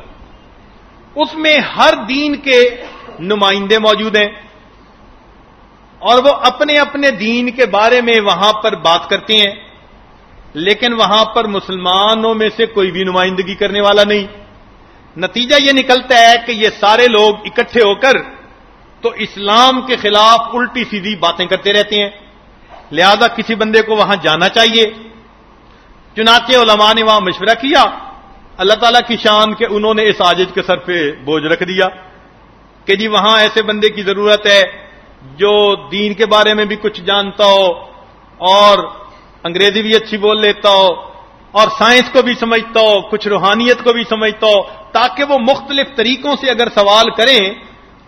اس میں ہر دین کے نمائندے موجود ہیں۔ اور وہ اپنے اپنے دین کے بارے میں وہاں پر بات کرتے ہیں، لیکن وہاں پر مسلمانوں میں سے کوئی بھی نمائندگی کرنے والا نہیں۔ نتیجہ یہ نکلتا ہے کہ یہ سارے لوگ اکٹھے ہو کر تو اسلام کے خلاف الٹی سیدھی باتیں کرتے رہتے ہیں۔ لہذا کسی بندے کو وہاں جانا چاہیے۔ چنانچہ علماء نے وہاں مشورہ کیا۔ اللہ تعالیٰ کی شان کے انہوں نے اس آجد کے سر پہ بوجھ رکھ دیا کہ جی وہاں ایسے بندے کی ضرورت ہے جو دین کے بارے میں بھی کچھ جانتا ہو اور انگریزی بھی اچھی بول لیتا ہو اور سائنس کو بھی سمجھتا ہو، کچھ روحانیت کو بھی سمجھتا ہو، تاکہ وہ مختلف طریقوں سے اگر سوال کریں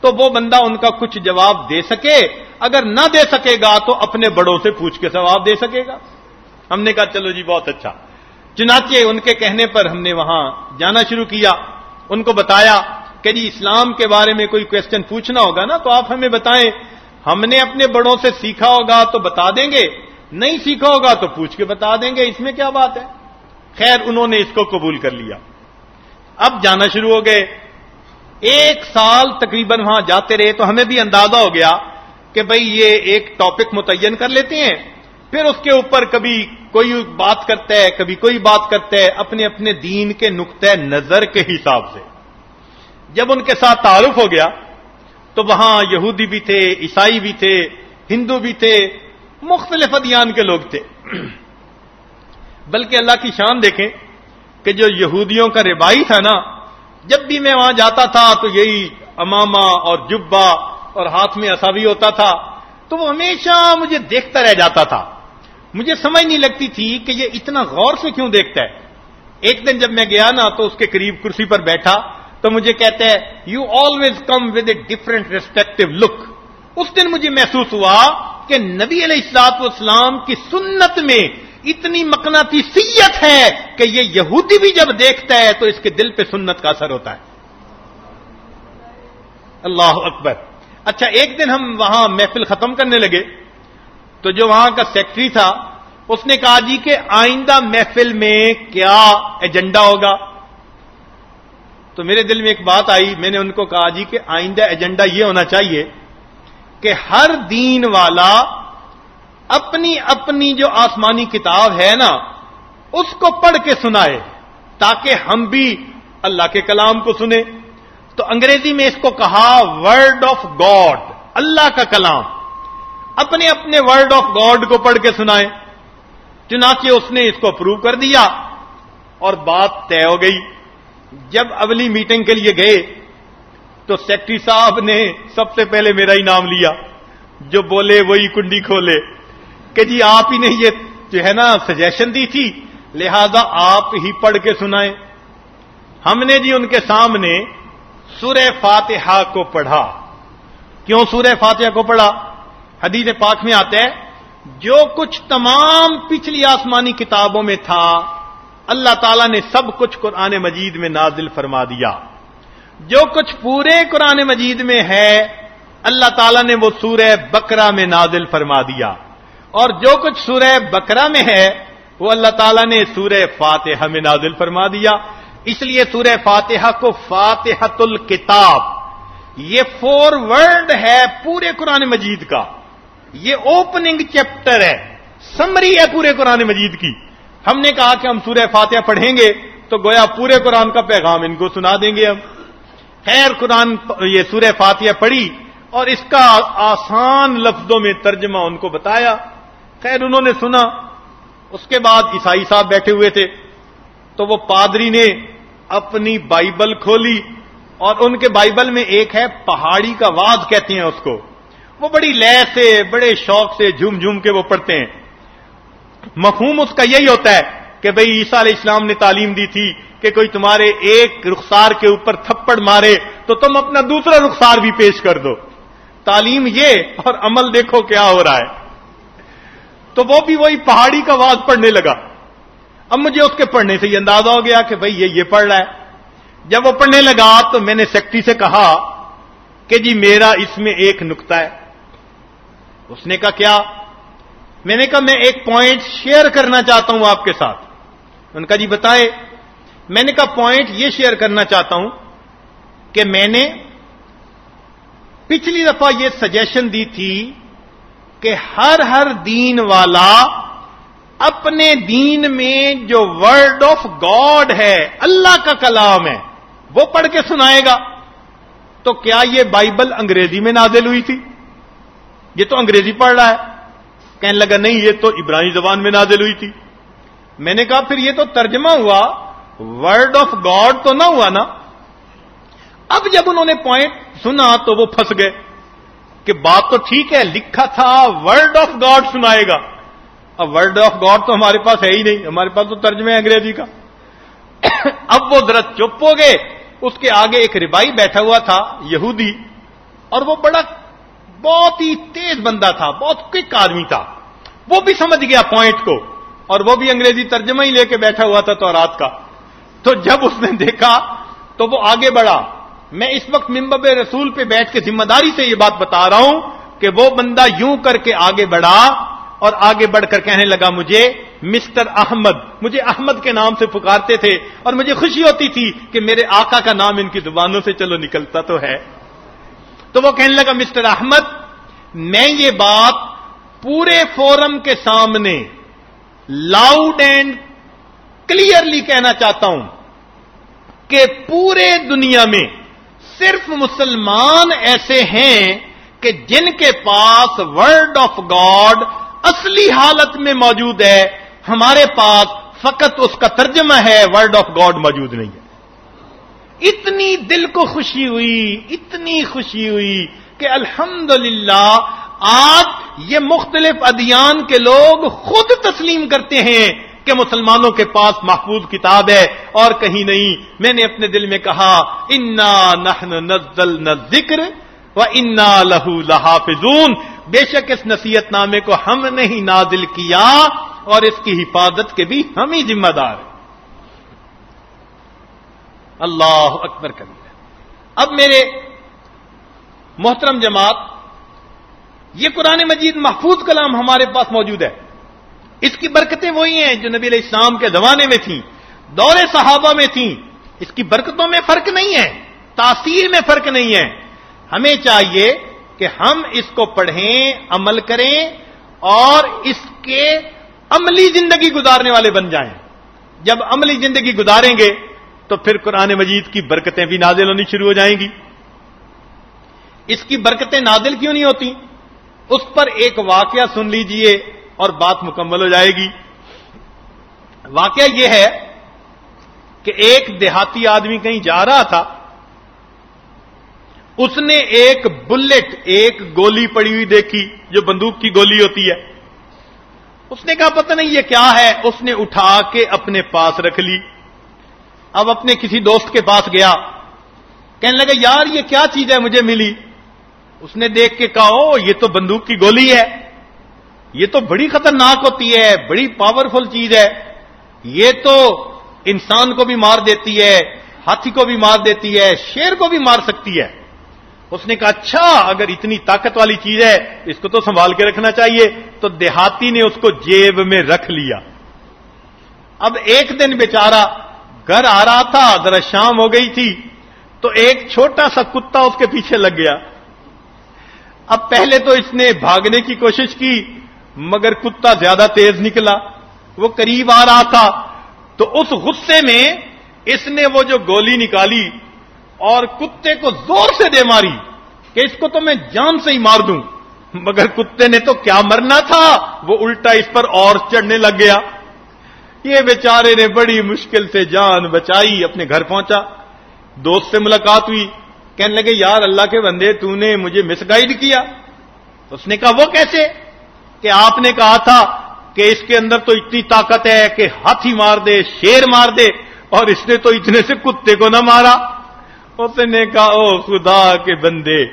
تو وہ بندہ ان کا کچھ جواب دے سکے۔ اگر نہ دے سکے گا تو اپنے بڑوں سے پوچھ کے جواب دے سکے گا۔ ہم نے کہا چلو جی بہت اچھا۔ چنانچہ ان کے کہنے پر ہم نے وہاں جانا شروع کیا۔ ان کو بتایا کہ جی اسلام کے بارے میں کوئی کوشچن پوچھنا ہوگا نا، تو آپ ہمیں بتائیں۔ ہم نے اپنے بڑوں سے سیکھا ہوگا تو بتا دیں گے، نہیں سیکھا ہوگا تو پوچھ کے بتا دیں گے۔ اس میں کیا بات ہے؟ خیر، انہوں نے اس کو قبول کر لیا۔ اب جانا شروع ہو گئے۔ ایک سال تقریباً وہاں جاتے رہے تو ہمیں بھی اندازہ ہو گیا کہ بھئی یہ ایک ٹاپک متعین کر لیتے ہیں، پھر اس کے اوپر کبھی کوئی بات کرتا ہے، کبھی کوئی بات کرتا ہے اپنے اپنے دین کے نقطۂ نظر کے حساب سے۔ جب ان کے ساتھ تعارف ہو گیا، تو وہاں یہودی بھی تھے، عیسائی بھی تھے، ہندو بھی تھے، مختلف ادیان کے لوگ تھے۔ بلکہ اللہ کی شان دیکھیں کہ جو یہودیوں کا ربائی تھا نا، جب بھی میں وہاں جاتا تھا تو یہی اماما اور جبا اور ہاتھ میں اصابی ہوتا تھا، تو وہ ہمیشہ مجھے دیکھتا رہ جاتا تھا۔ مجھے سمجھ نہیں لگتی تھی کہ یہ اتنا غور سے کیوں دیکھتا ہے۔ ایک دن جب میں گیا نا، تو اس کے قریب کرسی پر بیٹھا، تو مجھے کہتے ہیں you always come with a different respective look اس دن مجھے محسوس ہوا کہ نبی علیہ السلاط اسلام کی سنت میں اتنی مکناتی سیت ہے کہ یہ یہودی بھی جب دیکھتا ہے، تو اس کے دل پہ سنت کا اثر ہوتا ہے۔ اللہ اکبر۔ اچھا ایک دن ہم وہاں محفل ختم کرنے لگے۔ تو جو وہاں کا سیکٹری تھا، اس نے کہا جی کہ آئندہ محفل میں کیا ایجنڈا ہوگا؟ تو میرے دل میں ایک بات آئی، میں نے ان کو کہا جی کہ آئندہ ایجنڈا یہ ہونا چاہیے کہ ہر دین والا اپنی اپنی جو آسمانی کتاب ہے نا، اس کو پڑھ کے سنائے، تاکہ ہم بھی اللہ کے کلام کو سنیں۔ تو انگریزی میں اس کو کہا ورڈ آف گاڈ، اللہ کا کلام۔ اپنے اپنے ورڈ آف گاڈ کو پڑھ کے سنائے۔ چنانچہ اس نے اس کو اپروو کر دیا اور بات طے ہو گئی۔ جب اگلی میٹنگ کے لیے گئے تو سیکٹری صاحب نے سب سے پہلے میرا ہی نام لیا۔ جو بولے وہی کنڈی کھولے۔ کہ جی آپ ہی نے یہ جو ہے نا سجیشن دی تھی، لہذا آپ ہی پڑھ کے سنائیں۔ ہم نے جی ان کے سامنے سورہ فاتحہ کو پڑھا۔ کیوں سورہ فاتحہ کو پڑھا؟ حدیث پاک میں آتا ہے، جو کچھ تمام پچھلی آسمانی کتابوں میں تھا، اللہ تعالیٰ نے سب کچھ قرآن مجید میں نازل فرما دیا۔ جو کچھ پورے قرآن مجید میں ہے، اللہ تعالیٰ نے وہ سورہ بکرا میں نازل فرما دیا۔ اور جو کچھ سورہ بکرا میں ہے، وہ اللہ تعالیٰ نے سورہ فاتحہ میں نازل فرما دیا۔ اس لیے سورہ فاتحہ کو فاتحت الکتاب، یہ فور ورڈ ہے پورے قرآن مجید کا۔ یہ اوپننگ چیپٹر ہے سمری ہے پورے قرآن مجید کی۔ ہم نے کہا کہ ہم سورہ فاتحہ پڑھیں گے تو گویا پورے قرآن کا پیغام ان کو سنا دیں گے ہم۔ خیر قرآن یہ سورہ فاتحہ پڑھی اور اس کا آسان لفظوں میں ترجمہ ان کو بتایا۔ خیر انہوں نے سنا۔ اس کے بعد عیسائی صاحب بیٹھے ہوئے تھے۔ تو وہ پادری نے اپنی بائبل کھولی اور ان کے بائبل میں ایک ہے پہاڑی کا واد کہتے ہیں اس کو۔ وہ بڑی لے سے، بڑے شوق سے جھوم جھوم کے وہ پڑھتے ہیں۔ مفہوم اس کا یہی ہوتا ہے کہ بھئی عیسیٰ علیہ السلام نے تعلیم دی تھی کہ کوئی تمہارے ایک رخسار کے اوپر تھپڑ مارے تو تم اپنا دوسرا رخسار بھی پیش کر دو۔ تعلیم یہ اور عمل دیکھو کیا ہو رہا ہے۔ تو وہ بھی وہی پہاڑی کا آواز پڑھنے لگا۔ اب مجھے اس کے پڑھنے سے یہ اندازہ ہو گیا کہ بھئی یہ یہ پڑھ رہا ہے۔ جب وہ پڑھنے لگا تو میں نے سیکٹری سے کہا کہ جی میرا اس میں ایک نقطہ ہے۔ اس نے کہا کیا؟ میں نے کہا میں ایک پوائنٹ شیئر کرنا چاہتا ہوں آپ کے ساتھ۔ ان کا جی بتائے۔ میں نے کہا پوائنٹ یہ شیئر کرنا چاہتا ہوں کہ میں نے پچھلی دفعہ یہ سجیشن دی تھی کہ ہر ہر دین والا اپنے دین میں جو ورڈ آف گاڈ ہے، اللہ کا کلام ہے، وہ پڑھ کے سنائے گا۔ تو کیا یہ بائبل انگریزی میں نازل ہوئی تھی؟ یہ تو انگریزی پڑھ رہا ہے۔ کہنے لگا، نہیں، یہ تو عبرانی زبان میں نازل ہوئی تھی۔ میں نے کہا، پھر یہ تو ترجمہ ہوا۔ ورڈ آف گاڈ تو نہ ہوا نا۔ اب جب انہوں نے پوائنٹ سنا تو وہ پھنس گئے کہ بات تو ٹھیک ہے، لکھا تھا ورڈ آف گاڈ سنائے گا۔ اب ورڈ آف گاڈ تو ہمارے پاس ہے ہی نہیں، ہمارے پاس تو ترجمے انگریزی کا۔ اب وہ ذرا چپ ہو گئے، اس کے آگے ایک ربائی بیٹھا ہوا تھا، یہودی، اور وہ بڑا بہت ہی تیز بندہ تھا، بہت کوئک آدمی تھا۔ وہ بھی سمجھ گیا پوائنٹ کو، اور وہ بھی انگریزی ترجمہ ہی لے کے بیٹھا ہوا تھا تو رات کا۔ تو جب اس نے دیکھا تو وہ آگے بڑھا۔ میں اس وقت ممبب رسول پہ بیٹھ کے ذمہ داری سے یہ بات بتا رہا ہوں کہ وہ بندہ یوں کر کے آگے بڑھا اور آگے بڑھ کر کہنے لگا مجھے مسٹر احمد، مجھے احمد کے نام سے پکارتے تھے اور مجھے خوشی ہوتی تھی کہ میرے آقا کا نام ان کی زبانوں سے چلو نکلتا تو ہے۔ تو وہ کہنے لگا مسٹر احمد، میں یہ بات پورے فورم کے سامنے لاؤڈ اینڈ کلیئرلی کہنا چاہتا ہوں کہ پورے دنیا میں صرف مسلمان ایسے ہیں کہ جن کے پاس ورڈ آف گاڈ اصلی حالت میں موجود ہے، ہمارے پاس فقط اس کا ترجمہ ہے ورڈ آف گاڈ موجود نہیں ہے۔ اتنی دل کو خوشی ہوئی، اتنی خوشی ہوئی کہ الحمدللہ آج یہ مختلف ادیان کے لوگ خود تسلیم کرتے ہیں کہ مسلمانوں کے پاس محفوظ کتاب ہے۔ اور کہیں نہیں، میں نے اپنے دل میں کہا، انا نحن نزل نہ ذکر و انا لہو لحافظون بے شک اس نصیحت نامے کو ہم نے ہی نازل کیا اور اس کی حفاظت کے بھی ہم ہی ذمہ دار ہیں۔ اللہ اکبر کبھی اب میرے محترم جماعت، یہ قرآن مجید محفوظ کلام ہمارے پاس موجود ہے۔ اس کی برکتیں وہی ہیں جو نبی علیہ السلام کے زمانے میں تھیں، دور صحابہ میں تھیں۔ اس کی برکتوں میں فرق نہیں ہے، تاثیر میں فرق نہیں ہے۔ ہمیں چاہیے کہ ہم اس کو پڑھیں، عمل کریں اور اس کے عملی زندگی گزارنے والے بن جائیں۔ جب عملی زندگی گزاریں گے تو پھر قرآن مجید کی برکتیں بھی نازل ہونی شروع ہو جائیں گی۔ اس کی برکتیں نازل کیوں نہیں ہوتی؟ اس پر ایک واقعہ سن لیجیے اور بات مکمل ہو جائے گی۔ واقعہ یہ ہے کہ ایک دیہاتی آدمی کہیں جا رہا تھا اس نے ایک بلٹ، ایک گولی پڑی ہوئی دیکھی، جو بندوق کی گولی ہوتی ہے۔ اس نے کہا، پتہ نہیں یہ کیا ہے؟ اس نے اٹھا کے اپنے پاس رکھ لی۔ اب اپنے کسی دوست کے پاس گیا۔ کہنے لگا، یار، یہ کیا چیز ہے مجھے ملی؟ اس نے دیکھ کے کہا او یہ تو بندوق کی گولی ہے۔ یہ تو بڑی خطرناک ہوتی ہے، بڑی پاورفل چیز ہے۔ یہ تو انسان کو بھی مار دیتی ہے، ہاتھی کو بھی مار دیتی ہے، شیر کو بھی مار سکتی ہے۔ اس نے کہا اچھا اگر اتنی طاقت والی چیز ہے، اس کو تو سنبھال کے رکھنا چاہیے. تو دیہاتی نے اس کو جیب میں رکھ لیا۔ اب ایک دن بیچارہ گھر آ رہا تھا، ذرا شام ہو گئی تھی، تو ایک چھوٹا سا کتا اس کے پیچھے لگ گیا۔ اب پہلے تو اس نے بھاگنے کی کوشش کی، مگر کتا زیادہ تیز نکلا۔ وہ قریب آ رہا تھا، تو اس غصے میں اس نے وہ جو گولی نکالی اور کتے کو زور سے دے ماری کہ اس کو تو میں جان سے ہی مار دوں۔ مگر کتے نے تو کیا مرنا تھا؟ وہ الٹا اس پر اور چڑھنے لگ گیا۔ یہ بیچارے نے بڑی مشکل سے جان بچائی، اپنے گھر پہنچا۔ دوست سے ملاقات ہوئی۔ کہنے لگے، یار، اللہ کے بندے، تو نے مجھے مس گائڈ کیا۔ اس نے کہا، وہ کیسے؟ کہ آپ نے کہا تھا کہ اس کے اندر تو اتنی طاقت ہے کہ ہاتھی مار دے، شیر مار دے، اور اس نے تو اتنے سے کتے کو نہ مارا۔ اس نے کہا، او خدا کے بندے،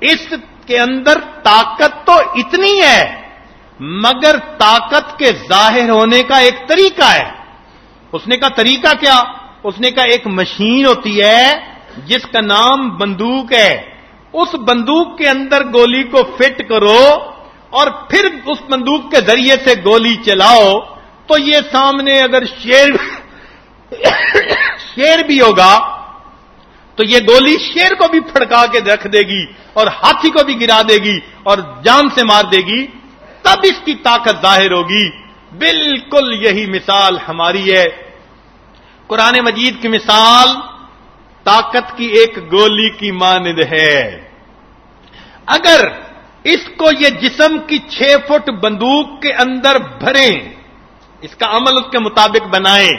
اس کے اندر طاقت تو اتنی ہے، مگر طاقت کے ظاہر ہونے کا ایک طریقہ ہے۔ اس نے کہا، طریقہ کیا؟ اس نے کہا، ایک مشین ہوتی ہے، جس کا نام بندوق ہے۔ اس بندوق کے اندر گولی کو فٹ کرو اور پھر اس بندوق کے ذریعے سے گولی چلاؤ۔ تو یہ سامنے اگر شیر *coughs* شیر بھی ہوگا تو یہ گولی شیر کو بھی پھڑکا کے رکھ دے گی اور ہاتھی کو بھی گرا دے گی اور جان سے مار دے گی، تب اس کی طاقت ظاہر ہوگی۔ بالکل یہی مثال ہماری ہے۔ قرآن مجید کی مثال طاقت کی ایک گولی کی مانند ہے۔ اگر اس کو یہ جسم کی چھ فٹ بندوق کے اندر بھریں، اس کا عمل اس کے مطابق بنائیں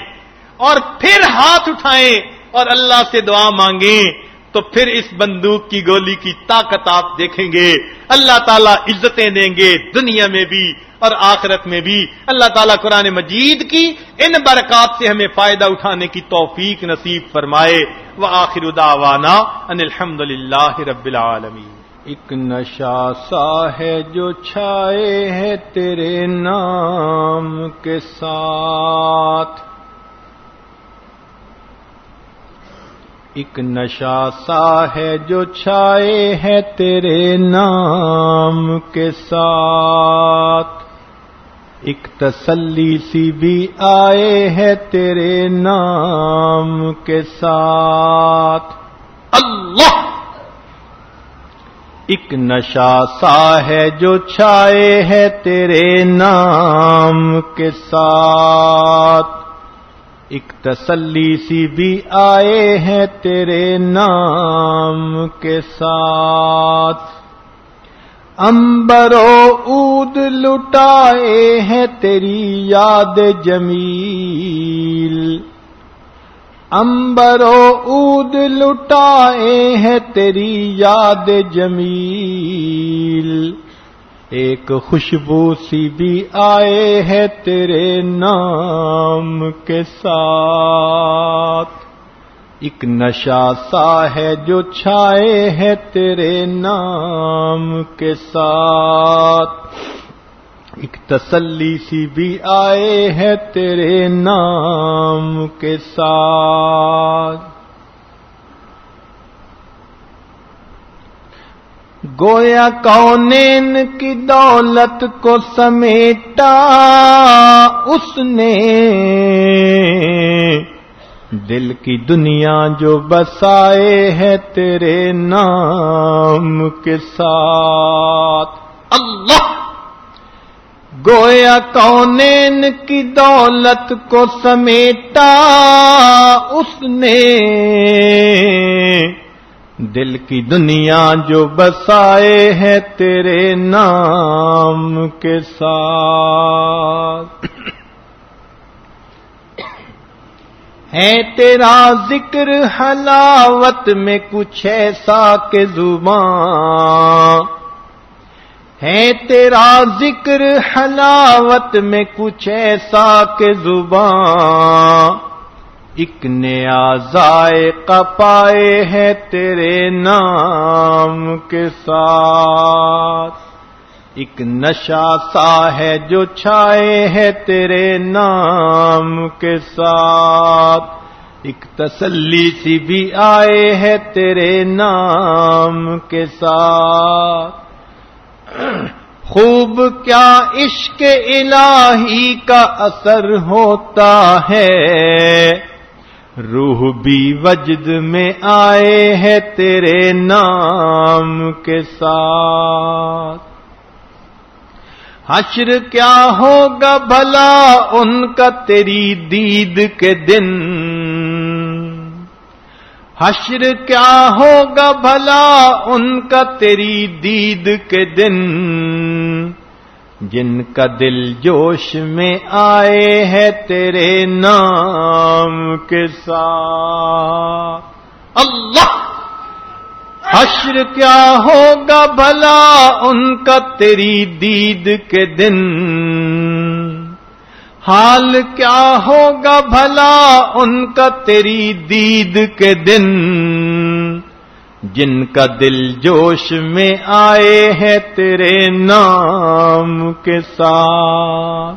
اور پھر ہاتھ اٹھائیں اور اللہ سے دعا مانگیں تو پھر اس بندوق کی گولی کی طاقت آپ دیکھیں گے۔ اللہ تعالیٰ عزتیں دیں گے دنیا میں بھی اور آخرت میں بھی۔ اللہ تعالیٰ قرآن مجید کی ان برکات سے ہمیں فائدہ اٹھانے کی توفیق نصیب فرمائے۔ وہ آخر اداوانا ان الحمد للہ رب العالمین۔ ایک نشا سا ہے جو چھائے ہے تیرے نام کے ساتھ۔ ایک نشا سا ہے جو چھائے ہے تیرے نام کے ساتھ۔ ایک تسلی سی بھی آئے ہے تیرے نام کے ساتھ۔ اللہ! ایک نشا سا ہے جو چھائے ہے تیرے نام کے ساتھ۔ ایک تسلی سی بھی آئے ہیں تیرے نام کے ساتھ۔ امبرو اود لٹائے ہیں تیری یاد جمیل۔ امبرو اود لٹائے ہیں تیری یاد جمیل۔ ایک خوشبو سی بھی آئے ہے تیرے نام کے ساتھ۔ ایک نشا سا ہے جو چھائے ہے تیرے نام کے ساتھ۔ ایک تسلی سی بھی آئے ہے تیرے نام کے ساتھ۔ گویا کونین کی دولت کو سمیٹا؟ اس نے دل کی دنیا جو بسائے ہے تیرے نام کے ساتھ۔ اللہ! گویا کونین کی دولت کو سمیٹا؟ اس نے دل کی دنیا جو بسائے ہے تیرے نام کے ساتھ۔ ہے تیرا ذکر حلاوت میں کچھ ایسا کہ زبان ہے تیرا ذکر حلاوت میں کچھ ایسا کہ زبان ایک نیا ذائقہ پائے ہے تیرے نام کے ساتھ۔ ایک نشا سا ہے جو چھائے ہے تیرے نام کے ساتھ۔ ایک تسلی سی بھی آئے ہے تیرے نام کے ساتھ۔ خوب کیا عشق الہی کا اثر ہوتا ہے۔ روح بھی وجد میں آئے ہے تیرے نام کے ساتھ۔ حشر کیا ہوگا بھلا ان کا تیری دید کے دن۔ حشر کیا ہوگا بھلا ان کا تیری دید کے دن۔ جن کا دل جوش میں آئے ہے تیرے نام کے ساتھ۔ اللہ! حشر کیا ہوگا بھلا ان کا تیری دید کے دن۔ حال کیا ہوگا بھلا ان کا تیری دید کے دن۔ جن کا دل جوش میں آئے ہے تیرے نام کے ساتھ۔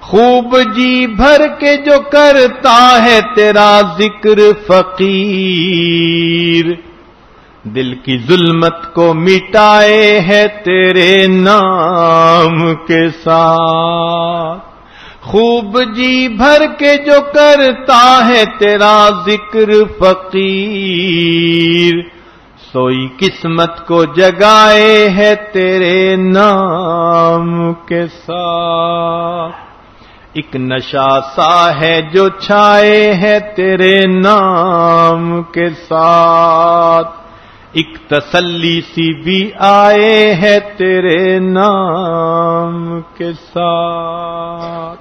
خوب جی بھر کے جو کرتا ہے تیرا ذکر فقیر۔ دل کی ظلمت کو مٹائے ہے تیرے نام کے ساتھ۔ خوب جی بھر کے جو کرتا ہے تیرا ذکر فقیر۔ سوئی قسمت کو جگائے ہے تیرے نام کے ساتھ۔ ایک نشا سا ہے جو چھائے ہے تیرے نام کے ساتھ۔ ایک تسلی سی بھی آئے ہے تیرے نام کے ساتھ۔